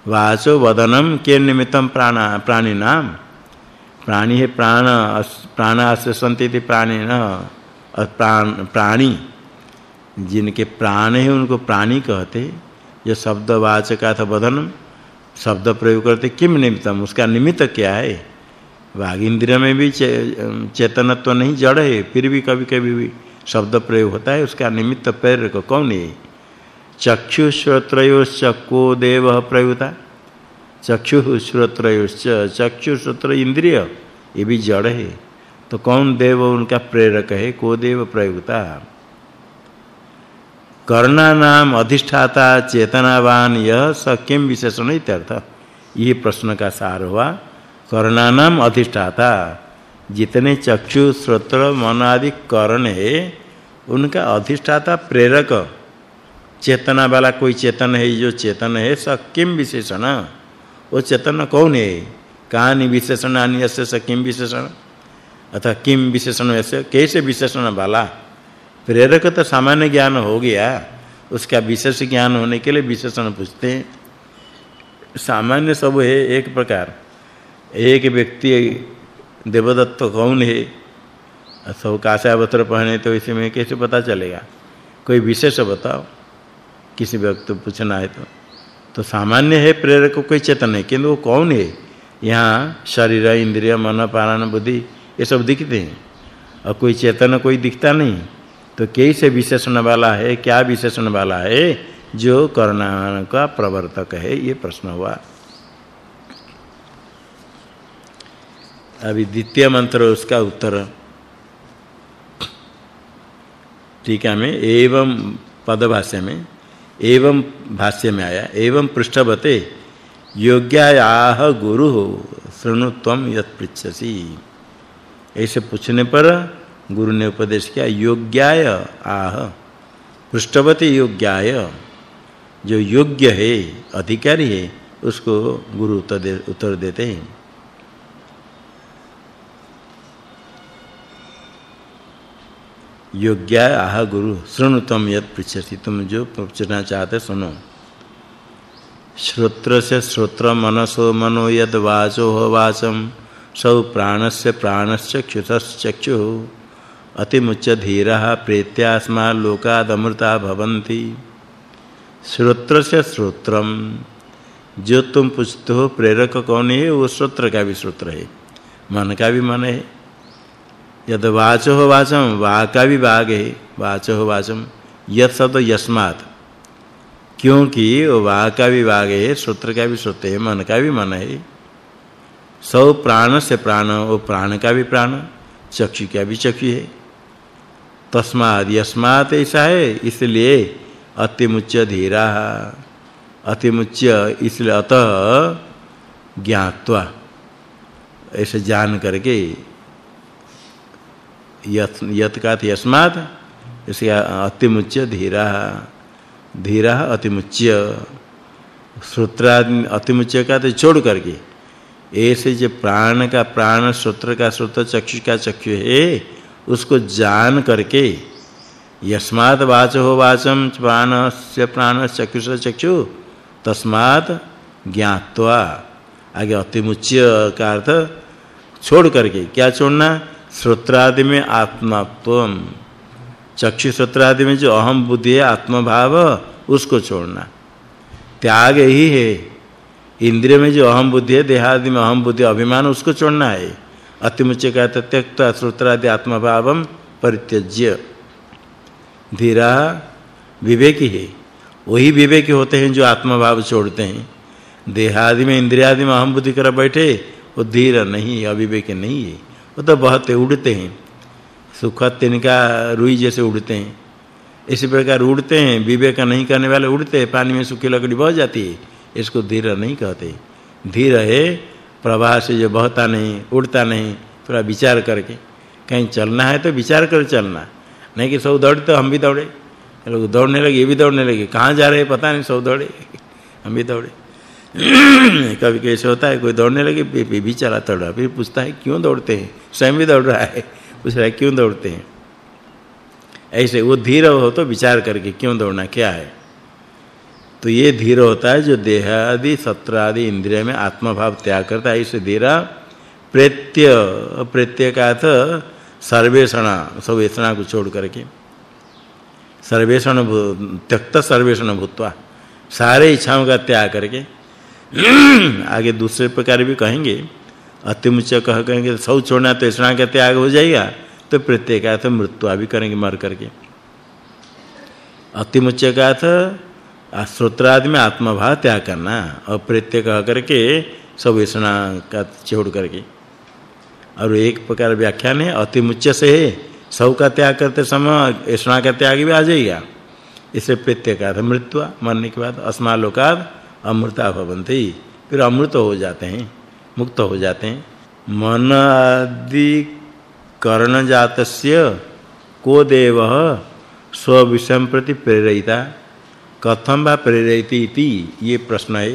वाचो वदनम के निमित्तम प्राण, प्राणी नाम? प्राणी है प्राण प्राण संति प्राणी न प्राण प्राणी। जिनके प्राण है, उनको प्राणी कहते। जो शब्द वाचका था वदनम शब्द प्रयोग करते किम निमित्तम? उसका निमित्त क्या है? वाग इंद्रिय में भी चेतनत्व तो नहीं जड़ है फिर भी कभी-कभी भी शब्द प्रयोग होता है, उसका निमित्त प्रेरक कौन है? चक्षु श्रोत्रयोश्च को देव प्रयुता। चक्षु श्रोत्रयोश्च चक्षु श्रोत्र इंद्रिय, ये भी जड़ है। तो कौन देव उनका प्रेरक है? को देव प्रयुक्ता कर्णा नाम अधिष्ठाता चेतनावान, यह स किम विशेषण इत्यर्थ। ये प्रश्न का सार हुआ कर्णा नाम अधिष्ठाता, जितने चक्षु, श्रोत्र, मन आदि कर्ण है, उनका अधिष्ठाता प्रेरक। चेतना वाला कोई चेतन है, जो चेतन है, स किम विशेषण। वो चेतन कौन है? कहानी विशेषण अन्य से किम विशेषण? अतः किम विशेषण ऐसे कैसे विशेषण वाला? प्रेरक तो सामान्य ज्ञान हो गया, उसका विशेष ज्ञान होने के लिए विशेषण पूछते हैं। सामान्य सब है एक प्रकार। एक व्यक्ति देवदत्त कौन है? सब काशा वस्त्र पहने तो इसी में कैसे पता चलेगा? कोई विशेष बताओ। किसी व्यक्ति पूछना है तो। तो सामान्य है प्रेरक को कोई चेतन है किंतु वो कौन है? यहाँ शरीर, इंद्रिय, मन, प्राण, बुद्धि, ये सब दिखते हैं। और कोई चेतन कोई दिखता नहीं। तो कैसे विशेषण वाला है, क्या विशेषण वाला है? जो करुणा का प्रवर्तक है, ये प्रश्न हुआ। अभी द्वितीय मंत्र उसका उत्तर। टीका में एवं पदभाष्य में, एवं भाष्य में आया। एवं पृष्ठवते, योग्यायाह गुरु शृणु त्वम यत् पृच्छसि ऐसे पूछने पर गुरु ने उपदेश किया, योग्याय आह। पृष्ठवते योग्याय। जो योग्य है, अधिकारी है, उसको गुरु उत्तर देते हैं। योग्या आह गुरु, शृणु तम यत् पृच्छसि, तुम जो पूछना चाहते सुनो। श्रोत्र से श्रोत्र मनसो मनो यद वाचो वाचम, सौ प्राणस्य प्राणस्य चक्षुषश्चक्षु अतिमुच्च धीरः प्रेत्यास्मा लोकादमृता भवन्ति। श्रोत्र। से श्रोत्रम जो तुम पूछते हो, प्रेरक कौन है? वो श्रोत्र का भी श्रोत्र है। मन का भी मन है। यद वाचो हो वाचम, वा का भी वाग है। वाचो हो वाचम, यत शब्द यस्मात्। क्योंकि वो का भी वाग है सूत्र का भी सूत्र है, मन का भी मन है। सौ प्राण से प्राण, वो प्राण का भी प्राण, चक्षु का भी चक्षु है। तस्माद यस्मात् ऐसा है, इसलिए अतिमुच्य धीरा। अतिमुच्य इसलिए अतः ज्ञात्वा। ऐसे जान करके यत यत का यस्मात् इसका अतिमुच्य धीरा। धीरा अतिमुच्य। श्रोत्रा अतिमुच्य का तो छोड़ करके, ऐसे जो प्राण का, प्राण श्रोत्र का श्रोत्र चक्षु का चक्षु है उसको जान करके यस्मात् वाच वाचम प्राण से प्राण चक्षु चक्षु तस्मात् ज्ञात्वा। आगे अतिमुच्य का अर्थ छोड़ करके। क्या छोड़ना? श्रोत्रादि में आत्मात्व। चक्षु श्रोत्रादि में जो अहम बुद्धि है आत्म भाव उसको छोड़ना। त्याग ही है। इंद्रिय में जो अहम बुद्धि है, देहादि में अहम बुद्धि, अभिमान, उसको छोड़ना है। अतिमुच्य का त्यक्त श्रोत्रादि आत्म भावम परित्यज्य। धीरा, विवेकी है। वही विवेकी होते हैं जो आत्म भाव छोड़ते हैं। देहादि में इंद्रियादि में अहम बुद्धि कर बैठे, वो धीर नहीं अविवेकी नहीं है। वो तो बहुत उड़ते हैं। सुख तिनका रुई जैसे उड़ते हैं। इसी प्रकार उड़ते हैं, विवेक नहीं करने वाले उड़ते हैं, पानी में सूखी लकड़ी बह जाती है। इसको धीर नहीं कहते। धीर है प्रवाह से जो बहता नहीं उड़ता नहीं थोड़ा विचार करके। कहीं चलना है तो विचार कर चलना। नहीं कि सब दौड़ते तो हम भी दौड़े। लोग दौड़ने लगे ये भी दौड़ने लगे। कहाँ जा रहे पता नहीं सब दौड़े। हम भी दौड़े। कभी कैसे होता है कोई दौड़ने लगे भी, भी चला दौड़ा फिर पूछता है क्यों दौड़ते हैं? स्वयं भी दौड़ रहा है। पूछ रहा है क्यों दौड़ते हैं? ऐसे वो धीर हो तो विचार करके क्यों दौड़ना क्या है? तो ये धीर होता है जो देह आदि सत्र आदि इंद्रिय में आत्मभाव त्याग करता है। इसे धीरा प्रत्यय प्रत्यय का अर्थ सर्वेषणा सर्वेषणा को छोड़ करके। सर्वेषण त्यक्त सर्वेषण भूतवा सारे इच्छाओं का त्याग करके। आगे दूसरे प्रकार भी कहेंगे। अतिमुच कह कहेंगे सब छोड़ना तो इतना का त्याग हो जाएगा तो प्रत्येक तो मृत्यु भी करेंगे मर करके। अतिमुच का अर्थ श्रोत्रादि में आत्मभाव त्याग करना और प्रत्येक कह करके सब इसना का छोड़ करके। और एक प्रकार व्याख्यान है अतिमुच से है। सब का त्याग करते समय इसना का त्याग भी आ जाएगा। इसे प्रत्येक अर्थ मृत्यु मरने के बाद अस्मालोकाद अमृता भवन्ति फिर अमृत हो जाते हैं, मुक्त हो जाते हैं। मन आदि कर्ण जातस्य को देव स्व विषम प्रति प्रेरिता। कथम वा प्रेरयति इति ये प्रश्न है।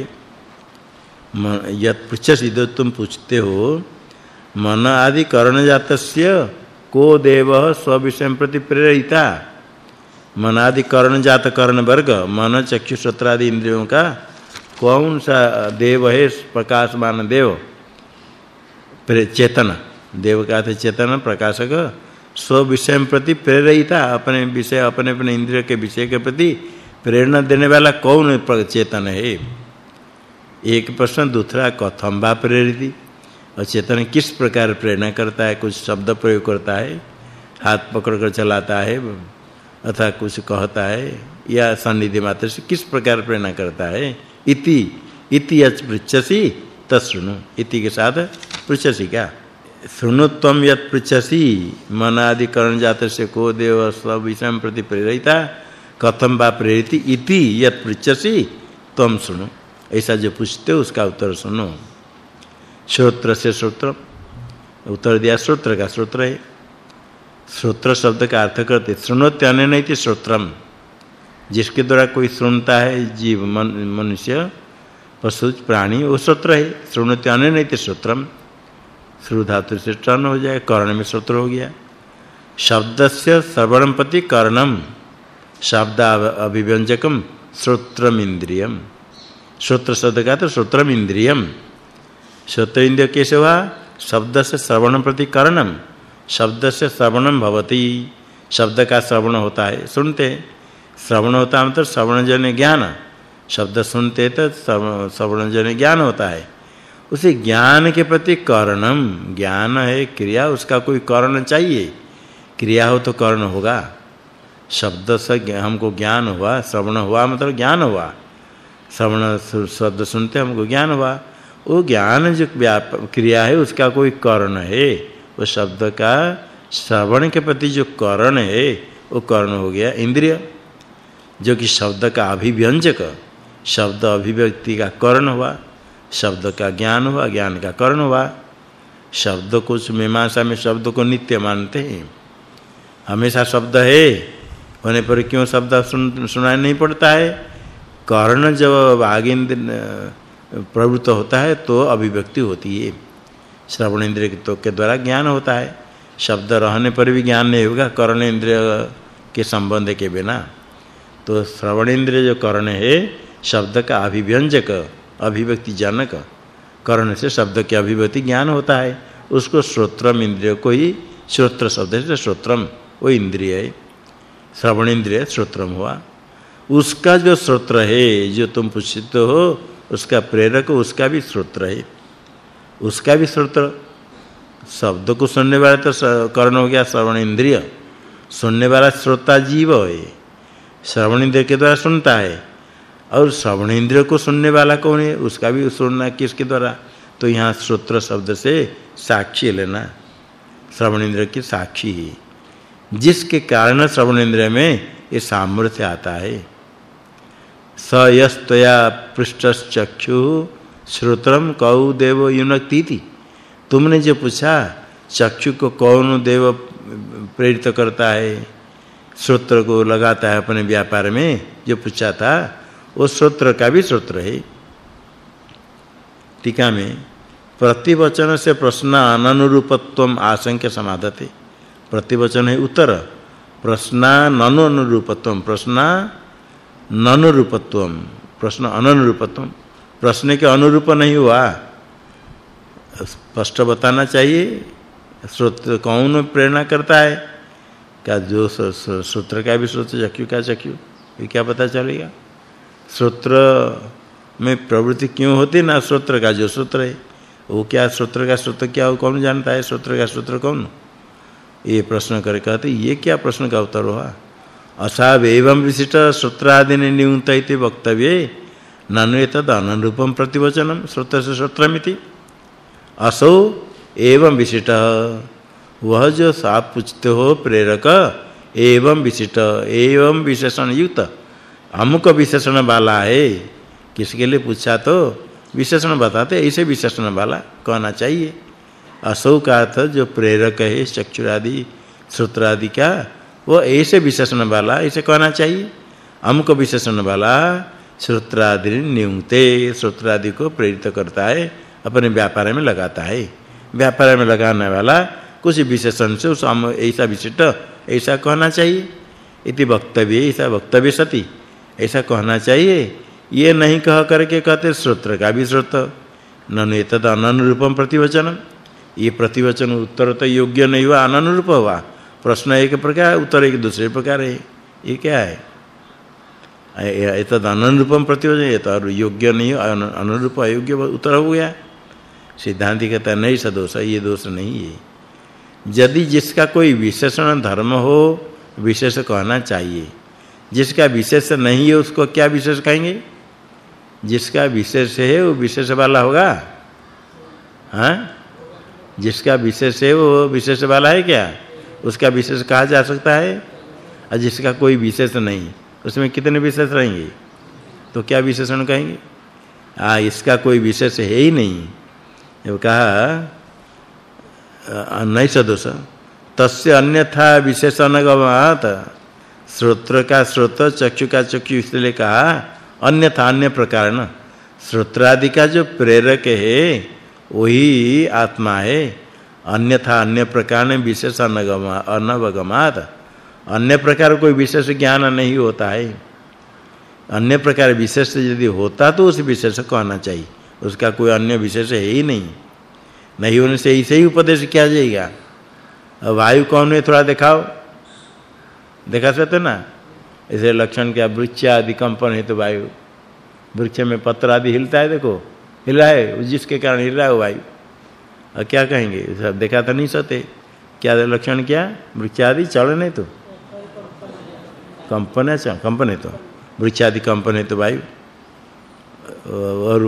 यत पृच्छसि तुम पूछते हो, मन आदि कर्ण जातस्य को देव स्व विषम प्रति प्रेरिता मन आदि कर्ण जात कर्ण वर्ग, मन, चक्षु, श्रोत्र आदि इंद्रियों का कौन सा देव है प्रकाशमान देव? चेतन। देव का अर्थ चेतन, प्रकाशक। स्व विषय प्रति प्रेरिता अपने विषय, अपने अपने इंद्रिय के विषय के प्रति प्रेरणा देने वाला कौन चेतन है। एक प्रश्न, दूसरा, कथम बा प्रेरित? और चेतन किस प्रकार प्रेरणा करता है? कुछ शब्द प्रयोग करता है? हाथ पकड़ कर चलाता है? अथवा कुछ कहता है? या सन्निधि मात्र से किस प्रकार प्रेरणा करता है? इति इति यच पृच्छसि तत्शृणु इति के साथ पृच्छसि क्या? शृणु त्वम यत् पृच्छसि। मनादि करण जात से को देव सब विषम प्रति प्रेरिता। कथम बा प्रेरिति इति यत् पृच्छसि त्वम सुनो ऐसा जो पूछते हो उसका उत्तर सुनो। श्रोत्र से श्रोत्र। उत्तर दिया श्रोत्र का श्रोत्र है। श्रोत्र शब्द का अर्थ करते सुनोत्य अनैति श्रोत्रम। जिसके द्वारा कोई सुनता है जीव मन, मनुष्य पशु प्राणी वो श्रोत्र है। श्रोणते अनैति श्रोत्रम। श्रु धातु से टन हो जाए कर्ण में श्रोत्र हो गया। शब्द से श्रवणम प्रति कर्णम। शब्द अभिव्यंजकम श्रोत्रम इंद्रियम श्रोत्र शब्द का तो श्रोत्रम इंद्रियम श्रोत्र इंद्रिय कैसे हुआ शब्द से श्रवण प्रति कर्णम शब्द से श्रवणम भवति। शब्द का श्रवण होता है, सुनते। श्रवण होता है मतलब श्रवण जन ज्ञान। शब्द सुनते तो श्रवण जन ज्ञान होता है। उसे ज्ञान के प्रति करणम ज्ञान है क्रिया, उसका कोई करण चाहिए। क्रिया हो तो करण होगा। शब्द से हमको ज्ञान हुआ, श्रवण हुआ मतलब ज्ञान हुआ। श्रवण शब्द सुनते हमको ज्ञान हुआ। वो ज्ञान जो क्रिया है, उसका कोई करण है। वो शब्द का श्रवण के प्रति जो करण है, वो कर्ण हो गया इंद्रिय, जो कि शब्द का अभिव्यंजक, शब्द अभिव्यक्ति का कर्ण हुआ, शब्द का ज्ञान हुआ, ज्ञान का कर्ण हुआ। शब्द को मीमांसा में शब्द को नित्य मानते हैं। हमेशा शब्द है। होने पर क्यों शब्द सुन, सुनाई नहीं पड़ता है? कर्ण जब आगे प्रवृत्त होता है तो अभिव्यक्ति होती है। श्रवण इंद्रिय तो के द्वारा ज्ञान होता है। शब्द रहने पर भी ज्ञान नहीं होगा, कर्ण इंद्रिय के संबंध के बिना। तो श्रवण इंद्रिय जो कर्ण है, शब्द का अभिव्यंजक, अभिव्यक्ति जनक, कर्ण से शब्द के अभिव्यक्ति ज्ञान होता है। उसको श्रोत्रम इंद्रिय को ही, श्रोत्र शब्द से श्रोत्रम, वो इंद्रिय है। श्रवण इंद्रिय श्रोत्रम हुआ। उसका जो श्रोत्र है, जो तुम पूछते हो, उसका प्रेरक, उसका भी श्रोत्र है। उसका भी श्रोत्र। शब्द को सुनने वाला तो कर्ण हो गया श्रवण इंद्रिय सुनने वाला श्रोता जीव है। श्रवण इंद्रिय के द्वारा सुनता है। और श्रवण इंद्रिय को सुनने वाला कौन है? उसका भी सुनना किसके द्वारा? तो यहाँ श्रोत्र शब्द से साक्षी लेना। श्रवण इंद्रिय की साक्षी ही। जिसके कारण श्रवण इंद्रिय में ये सामर्थ्य आता है। स यस्तया पृष्ठश्चक्षु श्रोत्रम कौ देव युनक्ति तुमने जो पूछा, चक्षु को कौन देव प्रेरित करता है? श्रोत्र को लगाता है अपने व्यापार में, जो पूछा था, वो श्रोत्र का भी श्रोत्र है। टीका में, प्रतिवचन से प्रश्न अननुरूपत्वम आशंक्य समाधते प्रतिवचन है उत्तर। प्रश्न ननु अनुरूपत्वम प्रश्न ननुरूपत्वम प्रश्न अननुरूपत्वम प्रश्न के अनुरूप नहीं हुआ। स्पष्ट बताना चाहिए। श्रोत कौन प्रेरणा करता है? क्या जो सूत्र का भी सूत्र चक्षु का चक्षु, ये क्या पता चलेगा? सूत्र में प्रवृत्ति क्यों होती ना? सूत्र का जो सूत्र है, वो क्या सूत्र का सूत्र क्या हो? कौन जानता है? सूत्र का सूत्र कौन? ये प्रश्न कर कहते, ये क्या प्रश्न का उत्तर हुआ? असाव एवं विशिष्ट सूत्रादि ने न्यूनत इति वक्तव्ये, ननु एतद अनुरूपम प्रतिवचनम सूत्र से सूत्रमिति। असो एवं विशिष्ट वह जो आप पूछते हो प्रेरक, एवं विशिष्ट, एवं विशेषण युक्त अमुक विशेषण वाला है, किसके लिए पूछा तो विशेषण बताते, ऐसे विशेषण वाला कहना चाहिए। असौ का अर्थ जो प्रेरक है, चक्षुरादि, श्रोत्रादि का वो ऐसे विशेषण वाला, ऐसे कहना चाहिए। अमुक विशेषण वाला, श्रोत्रादि नियुक्ते, श्रोत्रादि को प्रेरित करता है, अपने व्यापार में लगाता है। व्यापार में लगाने वाला, कुछ विशेषण से उस ऐसा विशिष्ट, ऐसा कहना चाहिए। इति वक्तव्य, ऐसा वक्तव्य सति। ऐसा कहना चाहिए। ये नहीं कह करके कहते श्रोत्र का भी श्रोत ननु एतद अननुरूपम प्रतिवचन ये प्रतिवचन उत्तर तो योग्य नहीं हुआ अननुरूप हुआ। प्रश्न एक प्रकार, उत्तर एक दूसरे प्रकार है। ये क्या है? एतद अननुरूपम प्रतिवचन, ये तो योग्य नहीं अनुरूप अयोग्य उत्तर हो गया। सिद्धांति कहता नहीं, सदोष ये दोष नहीं है। यदि जिसका कोई विशेषण धर्म हो, विशेष कहना चाहिए। जिसका विशेष नहीं है, उसको क्या विशेष कहेंगे? जिसका विशेष है, वो विशेष वाला होगा। हाँ? जिसका विशेष है वो विशेष वाला है क्या? उसका विशेष कहा जा सकता है? और जिसका कोई विशेष नहीं, उसमें कितने विशेष रहेंगे? तो क्या विशेषण कहेंगे? आ, इसका कोई विशेष है ही नहीं। वो कहा नहीं सदोष। तस्य अन्यथा विशेषण गवात। श्रोत्र का श्रोत, चक्षु का चक्षु इसलिए कहा, अन्यथा अन्य प्रकार न। श्रोत्रादि का जो प्रेरक है वही आत्मा है। अन्यथा अन्य प्रकार में विशेष अनगमा अनवगमात। अन्य प्रकार कोई विशेष ज्ञान नहीं होता है। अन्य प्रकार विशेष यदि होता तो उस विशेष कहना चाहिए। उसका कोई अन्य विशेष है ही नहीं। नहीं होने से ऐसे ही उपदेश किया जाएगा। वायु कौन है थोड़ा दिखाओ। देखा सकते ना? ऐसे लक्षण क्या? वृक्ष आदि कंपन है तो वायु। वृक्ष में पत्र आदि हिलता है देखो। हिला है, जिसके कारण हिल रहा है वायु और क्या कहेंगे? सब देखा तो नहीं सकते क्या लक्षण क्या? वृक्ष आदि चल नहीं तो। कंपन है कंपन है तो। वृक्ष आदि कंपन है तो वायु और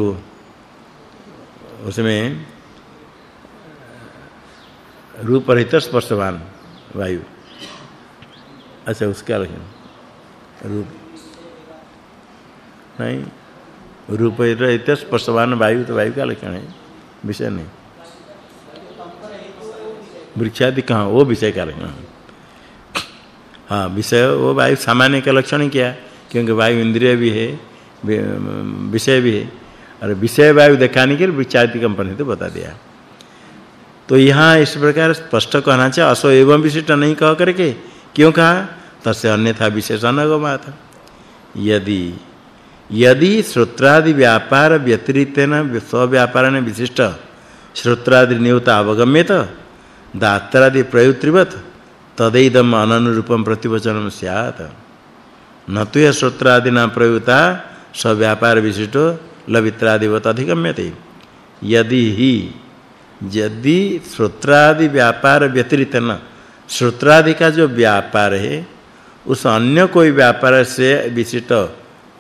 उसमें रूप रहित स्पर्शवान वायु। अच्छा उसका लक्षण। रूप। नहीं? रूप रहित स्पर्शवान वायु तो वायु का लक्षण है? विषय नहीं। वृक्षादि कहाँ? वो विषय का लक्षण हाँ? विषय, वो वायु सामान्य का लक्षण ही क्या? क्योंकि वायु इंद्रिय भी है विषय भी है। और विषय वायु दिखाने के लिए वृक्षादि कंपनी तो बता दिया। तो यहाँ इस प्रकार स्पष्ट कहना चाहिए, असो एवं विशिष्ट नहीं कह करके, क्यों कहा? तस्य अन्यथा विशेषण गमात। यदि यदि श्रोत्रादि व्यापार व्यतिरिक्तेन स्व ने विशिष्ट, श्रोत्रादि नियुक्त अवगम्यत, दात्रादि प्रयुत्रिवत, तदैदम अननुरूपम प्रतिवचनम स्यात्। न तो यह श्रोत्रादिना प्रयुता व्यापार विशिष्टो लवित्रादिवत अधिगम्यते। यदि ही, यदि श्रोत्रादि व्यापार व्यतिरिक्त न श्रोत्रादि का जो व्यापार है, उस अन्य कोई व्यापार से विशिष्ट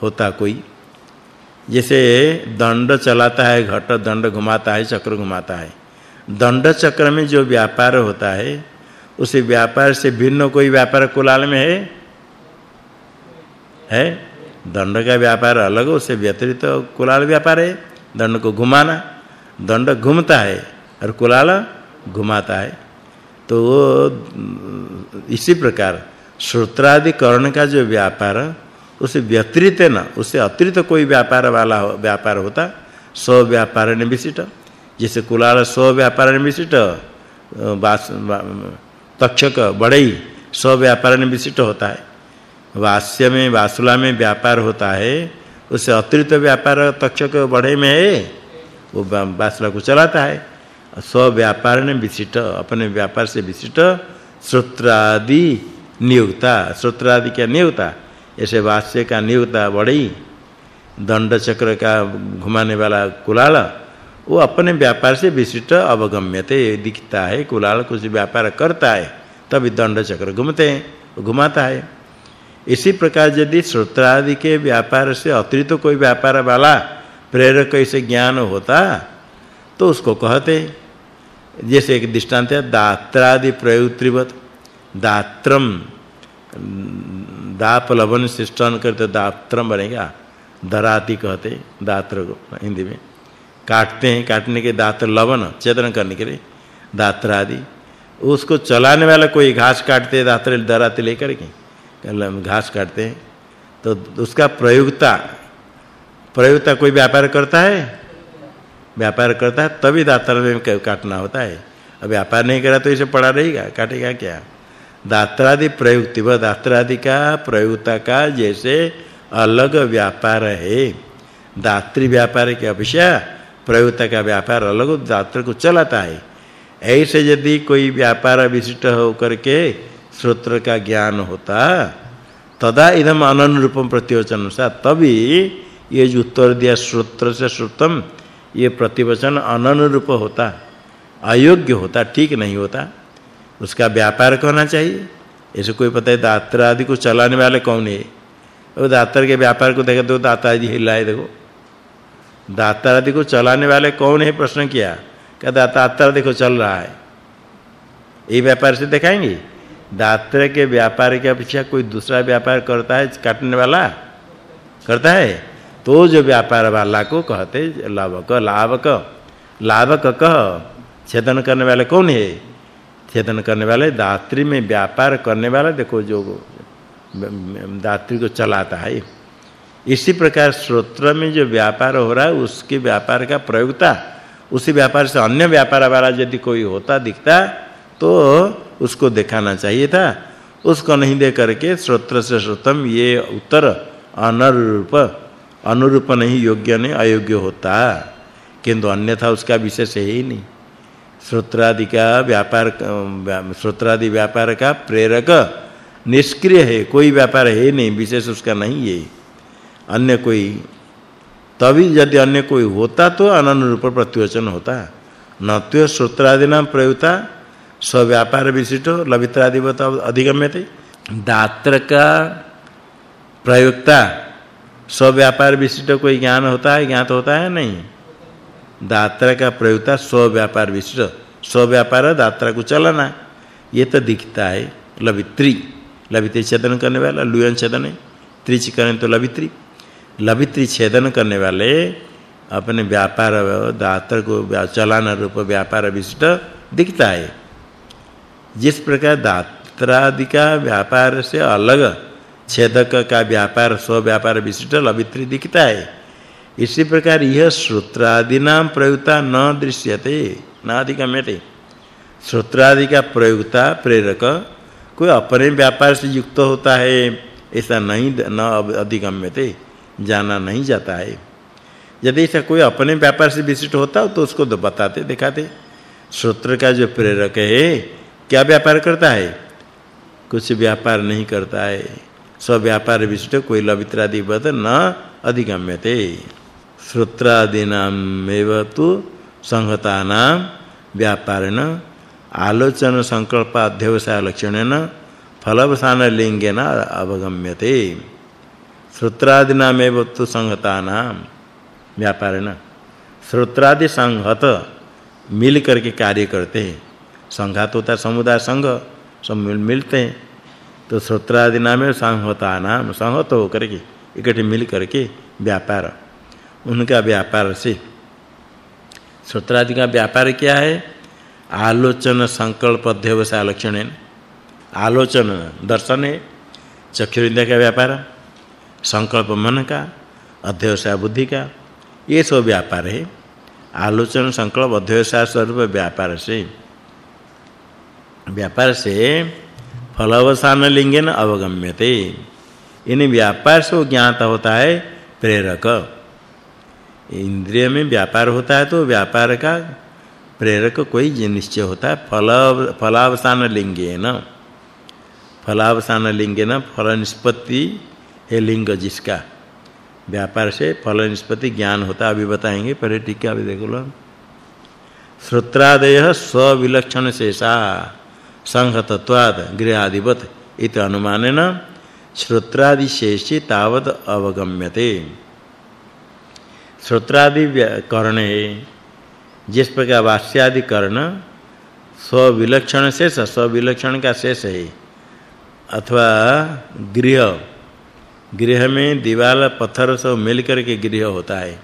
होता कोई। जैसे दंड चलाता है, घट दंड घुमाता है, चक्र घुमाता है। दंड चक्र में जो व्यापार होता है, उसे व्यापार से भिन्न कोई व्यापार कुलाल में है? है? दंड का व्यापार अलग उससे व्यतिरिक्त तो कुलाल व्यापार है। दंड को घुमाना, दंड घूमता है और कुलाल घुमाता है। तो इसी प्रकार श्रोत्रादि करण का जो व्यापार उसे व्यतिरिक्त न उससे अतिरिक्त कोई व्यापार वाला हो, व्यापार होता स्व व्यापार ने विशिष्ट जैसे कुलाल स्व व्यापार ने विशिष्ट तक्षक बड़ई स्व व्यापार ने विशिष्ट होता है। वास्य में वासुला में व्यापार होता है उससे अतिरिक्त व्यापार तक्षक बढ़े में है वो वासुला को चलाता है। स्व व्यापार ने विशिष्ट अपने व्यापार से विशिष्ट श्रोत्रादि नियुक्ता श्रोत्रादि क्या नियुक्ता? ऐसे वास्य का नियुक्ता बड़ी दंड चक्र का घुमाने वाला कुलाल, वो अपने व्यापार से विशिष्ट अवगम्यते। दिखता है, कुलाल कुछ व्यापार करता है, तभी दंड चक्र घूमते हैं, घुमाता है। इसी प्रकार यदि श्रोत्रादि के व्यापार से अतिरिक्त तो कोई व्यापार वाला प्रेरक ऐसे ज्ञान होता तो उसको कहते जैसे एक दृष्टांत है, दात्रादि प्रयुत्रिवत, दात्रम दाप लवन सिस्टन करते दात्रम बनेगा। दराती कहते, दात्र को हिंदी में। काटते हैं, काटने के दात्र लवन चेतन करने के लिए। दात्र आदि उसको चलाने वाला कोई घास काटते, दात्र दराती लेकर के। घास काटते हैं। तो उसका प्रयोगता प्रयोगता कोई व्यापार करता है? व्यापार करता है, तभी दात्र में काटना होता है। अब व्यापार नहीं करा तो इसे पड़ा रहेगा, काटेगा क्या? दात्रादि प्रयुक्ति व दात्रादि का प्रयुक्ता का जैसे अलग व्यापार है। दात्री व्यापार के अपेक्षा प्रयुक्ता का व्यापार अलग दात्र को चलाता है। ऐसे यदि कोई व्यापार विशिष्ट होकर के श्रोत्र का ज्ञान होता, तदा इदम अनन रूपम प्रत्योचन सा, तभी ये जो उत्तर दिया श्रोत्र से श्रुतम, ये प्रतिवचन अनन रूप होता, अयोग्य होता, ठीक नहीं होता। उसका व्यापार कहना चाहिए। ऐसे कोई पता है दात्र आदि को चलाने वाले कौन है? वो दात्र के व्यापार को देखो तो दाता आदि हिलाए, देखो। दाता आदि को चलाने वाले कौन है? प्रश्न किया। क्या दाता देखो, चल रहा है। ये व्यापार से दिखाएँगे? दात्र के व्यापार के अपेक्षा कोई दूसरा व्यापार करता है, काटने वाला? करता है। तो जो व्यापार वाला को कहते लाभक लाभक। लाभक कह, छेदन करने वाले कौन है? छेदन करने वाले, दात्री में व्यापार करने वाला, देखो जो दात्री को चलाता है। इसी प्रकार श्रोत्र में जो व्यापार हो रहा है, उसके व्यापार का प्रयोगता उसी व्यापार से अन्य व्यापार वाला यदि कोई होता, दिखता तो उसको दिखाना चाहिए था। उसको नहीं दे करके श्रोत्र से श्रोतम, ये उत्तर अनुरूप अनुरूप नहीं, योग्य नहीं, अयोग्य होता। किंतु अन्यथा उसका विशेष है ही नहीं। श्रोत्रादि का व्यापार श्रोत्रादि व्यापार का प्रेरक निष्क्रिय है। कोई व्यापार है नहीं, विशेष उसका नहीं है। अन्य कोई, तभी यदि अन्य कोई होता तो अनुरूप प्रतिवचन होता। न तो श्रोत्रादि नाम प्रयुक्ता व्यापार विशिष्ट लवित्रादिवत अधिगम्यते। दात्र का प्रयुक्ता व्यापार विशिष्ट कोई ज्ञान होता है, ज्ञात होता है नहीं? दात्रा का प्रयुक्ता स्व व्यापार विशिष्ट। स्व व्यापार दात्रा को चलाना। ये तो दिखता है, लवित्री। लवित्री छेदन करने वाला, लुयन छेदन है। त्रिच करें तो लवित्री। लवित्री छेदन करने वाले अपने व्यापार दात्र को चलाना रूप व्यापार विशिष्ट दिखता है। जिस प्रकार दात्रादि का व्यापार से अलग छेदक का व्यापार, स्व व्यापार विशिष्ट लवित्री दिखता है। इसी प्रकार यह श्रोत्रादि नाम प्रयुक्ता न दृश्यते न अधिगम्यते श्रोत्रादि का प्रयुक्ता, प्रेरक, कोई अपने व्यापार से युक्त होता है, ऐसा नहीं, न अधिगम्यते, जाना नहीं जाता है। यदि ऐसा कोई अपने व्यापार से विशिष्ट होता तो उसको तो बताते, दिखाते। श्रोत्र का जो प्रेरक है, क्या व्यापार करता है? कुछ व्यापार नहीं करता है। सब व्यापार विशिष्ट, कोई लवित्रादि बद न अधिगम्यते। श्रोत्रादीनामेव तु संहतानां व्यापारेण, आलोचन संकल्प अध्यवसाय लक्षणेन फलवसान लिंगेन अवगम्यते श्रोत्रादीनामेव तु संहतानां व्यापारेण। श्रोत्रादि संहत मिल करके कार्य करते हैं। संघात होता समुदाय संघ, सब मिल मिलते हैं। तो श्रोत्रादि नाम है संहता नाम संहत हो करके इकट्ठे मिल करके व्यापार। उनका व्यापार से। श्रोत्रादि का व्यापार क्या है? आलोचन संकल्प अध्यवसाय लक्षण आलोचन दर्शन है चक्षुरिंद्र का व्यापार, संकल्प मन का अध्यवसाय बुद्धि का, ये सब व्यापार है। आलोचन संकल्प अध्यवसाय स्वरूप व्यापार से। व्यापार से फलावसान लिंगेन अवगम्यते। इन व्यापार से ज्ञात होता है प्रेरक। इंद्रिय में व्यापार होता है तो व्यापार का प्रेरक कोई निश्चय होता है। फल, फलावसान लिंगेन फलावसान लिंगेन फल निष्पत्ति है लिंग जिसका। व्यापार से फल निष्पत्ति ज्ञान होता है, अभी बताएँगे, पहले टीका भी देख लो। श्रोत्रादय स्विलक्षण शेषा संहतत्वाद गृहादिवत इत अनुमानेन श्रोत्रादि शेषि तावत अवगम्यते। श्रोत्रादि कर्ण है जिस प्रकार वास्यादि कर्ण स्विलक्षण शेष स्विलक्षण का शेष है। अथवा गृह गृह में दीवार पत्थर सब मिल करके गृह होता है।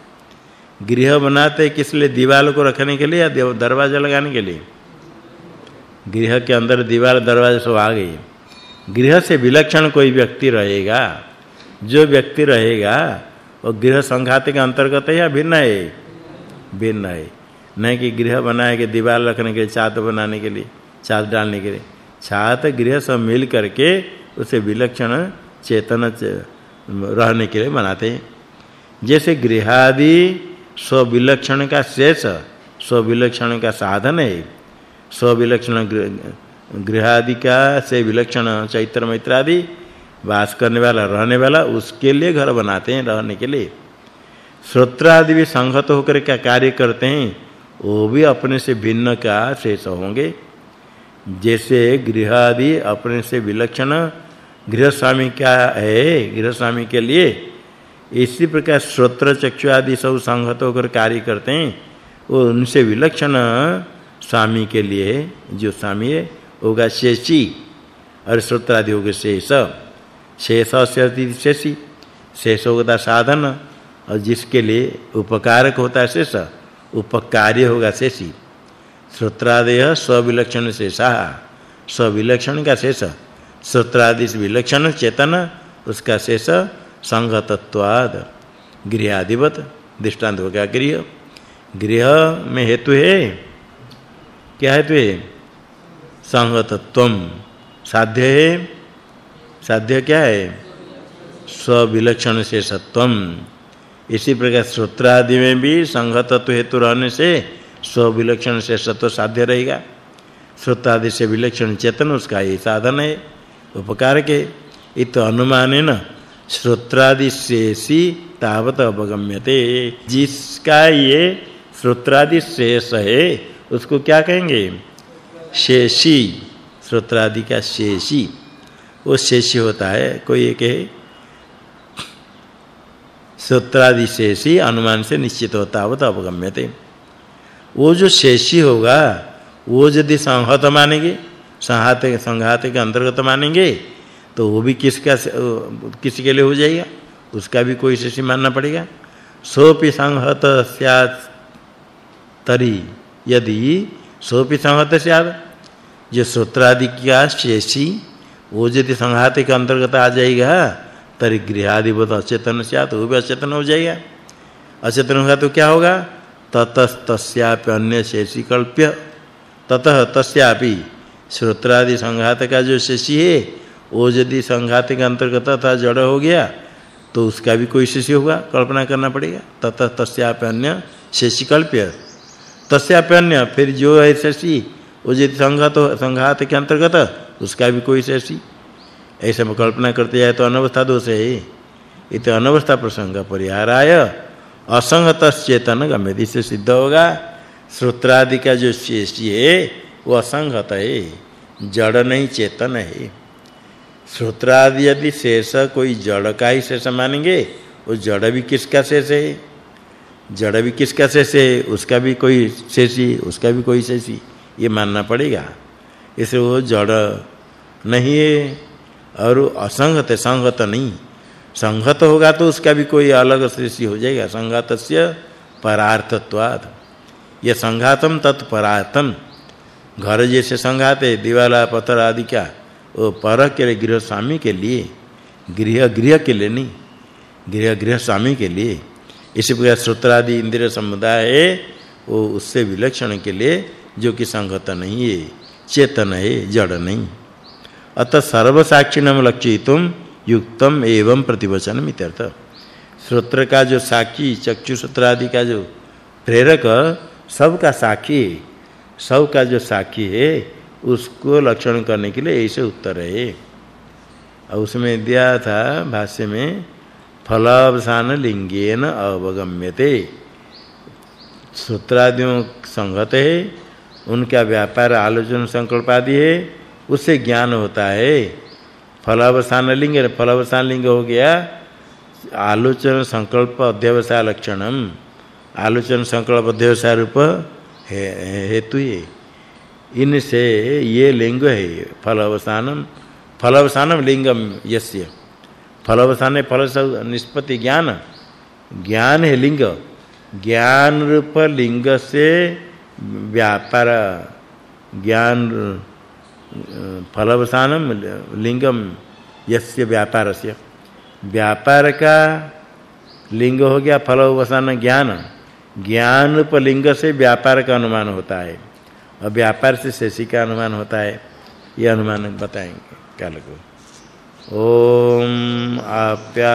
गृह बनाते किस लिए? दीवार को रखने के लिए या दरवाज़ा लगाने के लिए? गृह के अंदर दीवार दरवाज़ा सब आ गए गृह से विलक्षण कोई व्यक्ति रहेगा, जो व्यक्ति रहेगा वो गृह संघात के अंतर्गत है या भिन्न है? भिन्न है। नहीं कि गृह बनाए के दीवार रखने के लिए, छात बनाने के लिए, छात डालने के लिए। छात गृह सब मिल करके उसे विलक्षण चेतन रहने के लिए बनाते हैं। जैसे गृहादि स्वविलक्षण का शेष, स्वविलक्षण का साधन है। स्वविलक्षण गृहादि का से विलक्षण चैत्र मैत्र आदि वास करने वाला, रहने वाला, उसके लिए घर बनाते हैं रहने के लिए। श्रोत्र आदि भी संगत होकर क्या कार्य करते हैं, वो भी अपने से भिन्न का शेष होंगे। जैसे गृह आदि अपने से विलक्षण गृह स्वामी क्या है गृह स्वामी के लिए? इसी प्रकार श्रोत्र चक्षु आदि सब संगत होकर कार्य करते हैं, वो उनसे विलक्षण स्वामी के लिए, जो स्वामी है, होगा शेषी, और श्रोत्र आदि होगा शेष। शेष से शेषी शेष होगा साधन, और जिसके लिए उपकारक होता है शेष, उपकार्य होगा शेषी श्रोत्रादय स्विलक्षण शेषा स्विलक्षण का शेष। श्रोत्रादि विलक्षण चेतन, उसका शेष संगतत्वाद। गृहादिवत दृष्टांत हो गया गृह। गृह में हेतु है, क्या हेतु है? संगतत्वम। साध्य है साध्य क्या है? स्विलक्षण शेषत्वम इसी प्रकार श्रोत्रादि में भी संगतत्व हेतु रहने से स्विलक्षण शेषत्व साध्य रहेगा। श्रोत्रादि से विलक्षण चेतन उसका ही साधन है, उपकार के। इत अनुमानेन श्रोत्रादि शेषी तावत अवगम्यते। जिसका ये श्रोत्रादि शेष है, उसको क्या कहेंगे? शेषी, श्रोत्रादि का शेषी। वो शेषी होता है। कोई एक है श्रोत्रादि शेषी अनुमान से निश्चित होता है तो अवगम्यते वो जो शेषी होगा, वो यदि संहत मानेंगे, संहात संघात के अंतर्गत मानेंगे तो वो भी किसका किसी के लिए हो जाएगा? उसका भी कोई शेषी मानना पड़ेगा। सोपि संहत स्यात् तरी, यदि सोपि संहत स्यात्, जो सूत्रादि का शेषी वो यदि संघात के अंतर्गत आ जाएगा। तरी गृहादिवत अचेतन स्यात्, वो भी अचेतन हो जाएगा। अचेतन होगा तो क्या होगा? ततस्तस्यापि अन्य शेषी कल्प्य। ततः तस्यापि श्रोत्रादि संघात का जो शेषी है वो यदि संघात के अंतर्गत था जड़ हो गया तो उसका भी कोई शेषी होगा? कल्पना करना पड़ेगा। तत तस्याप्यन्य शेषी कल्प्य। तस्याप्यन्य फिर जो है शेषी वो यदि संघात संघात के अंतर्गत उसका भी कोई शेषी? ऐसे में कल्पना करते जाए तो अनवस्था दोष है इत अनवस्था प्रसंग परिहाराय चेतन गम्य से सिद्ध होगा। श्रोत्रादि का जो शेषी है, वो असंगत है। जड़ नहीं, चेतन है। श्रोत्रादि यदि शेष कोई जड़ का ही शेष मानेंगे, वो जड़ भी किसका शेष है? जड़ भी किसका शेष है? उसका भी कोई शेषी, उसका भी कोई शेषी, ये मानना पड़ेगा। इसलिए वो जड़ नहीं है। और असंगत है, संगत नहीं। संगत होगा तो उसका भी कोई अलग सृष्टि हो जाएगा। संगतस्य परार्थत्वात्। ये संघातम तत्परार्थम। घर जैसे संघात है, दीवाला, पत्थर आदि क्या? वो पर के लिए, गृह स्वामी के लिए। गृह गृह के लिए नहीं। गृह गृह स्वामी के लिए। इसी प्रकार सूत्र आदि, इंद्रिय समुदाय है वो उससे विलक्षण के लिए, जो कि संगत नहीं है, चेतन है, जड़ नहीं। अतः सर्वसाक्षिणम लक्षितुम युक्तम एवं प्रतिवचन मित्यर्थ श्रोत्र का जो साक्षी, चक्षु सूत्र आदि का जो प्रेरक, सबका साक्षी सब का जो साक्षी है, उसको लक्षण करने के लिए ऐसे उत्तर है। और उसमें दिया था भाष्य में, फलावसान लिंगेन अवगम्यते। सूत्रादियों संगत है, उनका व्यापार आलोचन संकल्प आदि है उससे ज्ञान होता है। फलावसान लिंग फलावसान लिंग हो गया। आलोचन, संकल्प, अध्यवसाय, लक्षणम। आलोचन, संकल्प, अध्यवसाय रूप हेतु है इनसे ये लिंग है, फलावसानम। फलावसानम लिंगम यस्य। फलावसान फल निष्पत्ति ज्ञान। ज्ञान है लिंग। ज्ञान रूप लिंग से व्यापार। ज्ञान फलवसानम लिंगम यस्य व्यापारस्य। व्यापार का लिंग हो गया, फलवसान ज्ञान। ज्ञान रूप लिंग से व्यापार का अनुमान होता है। और व्यापार से शेषी का अनुमान होता है। ये अनुमान बताएँगे कल को ओम आप्या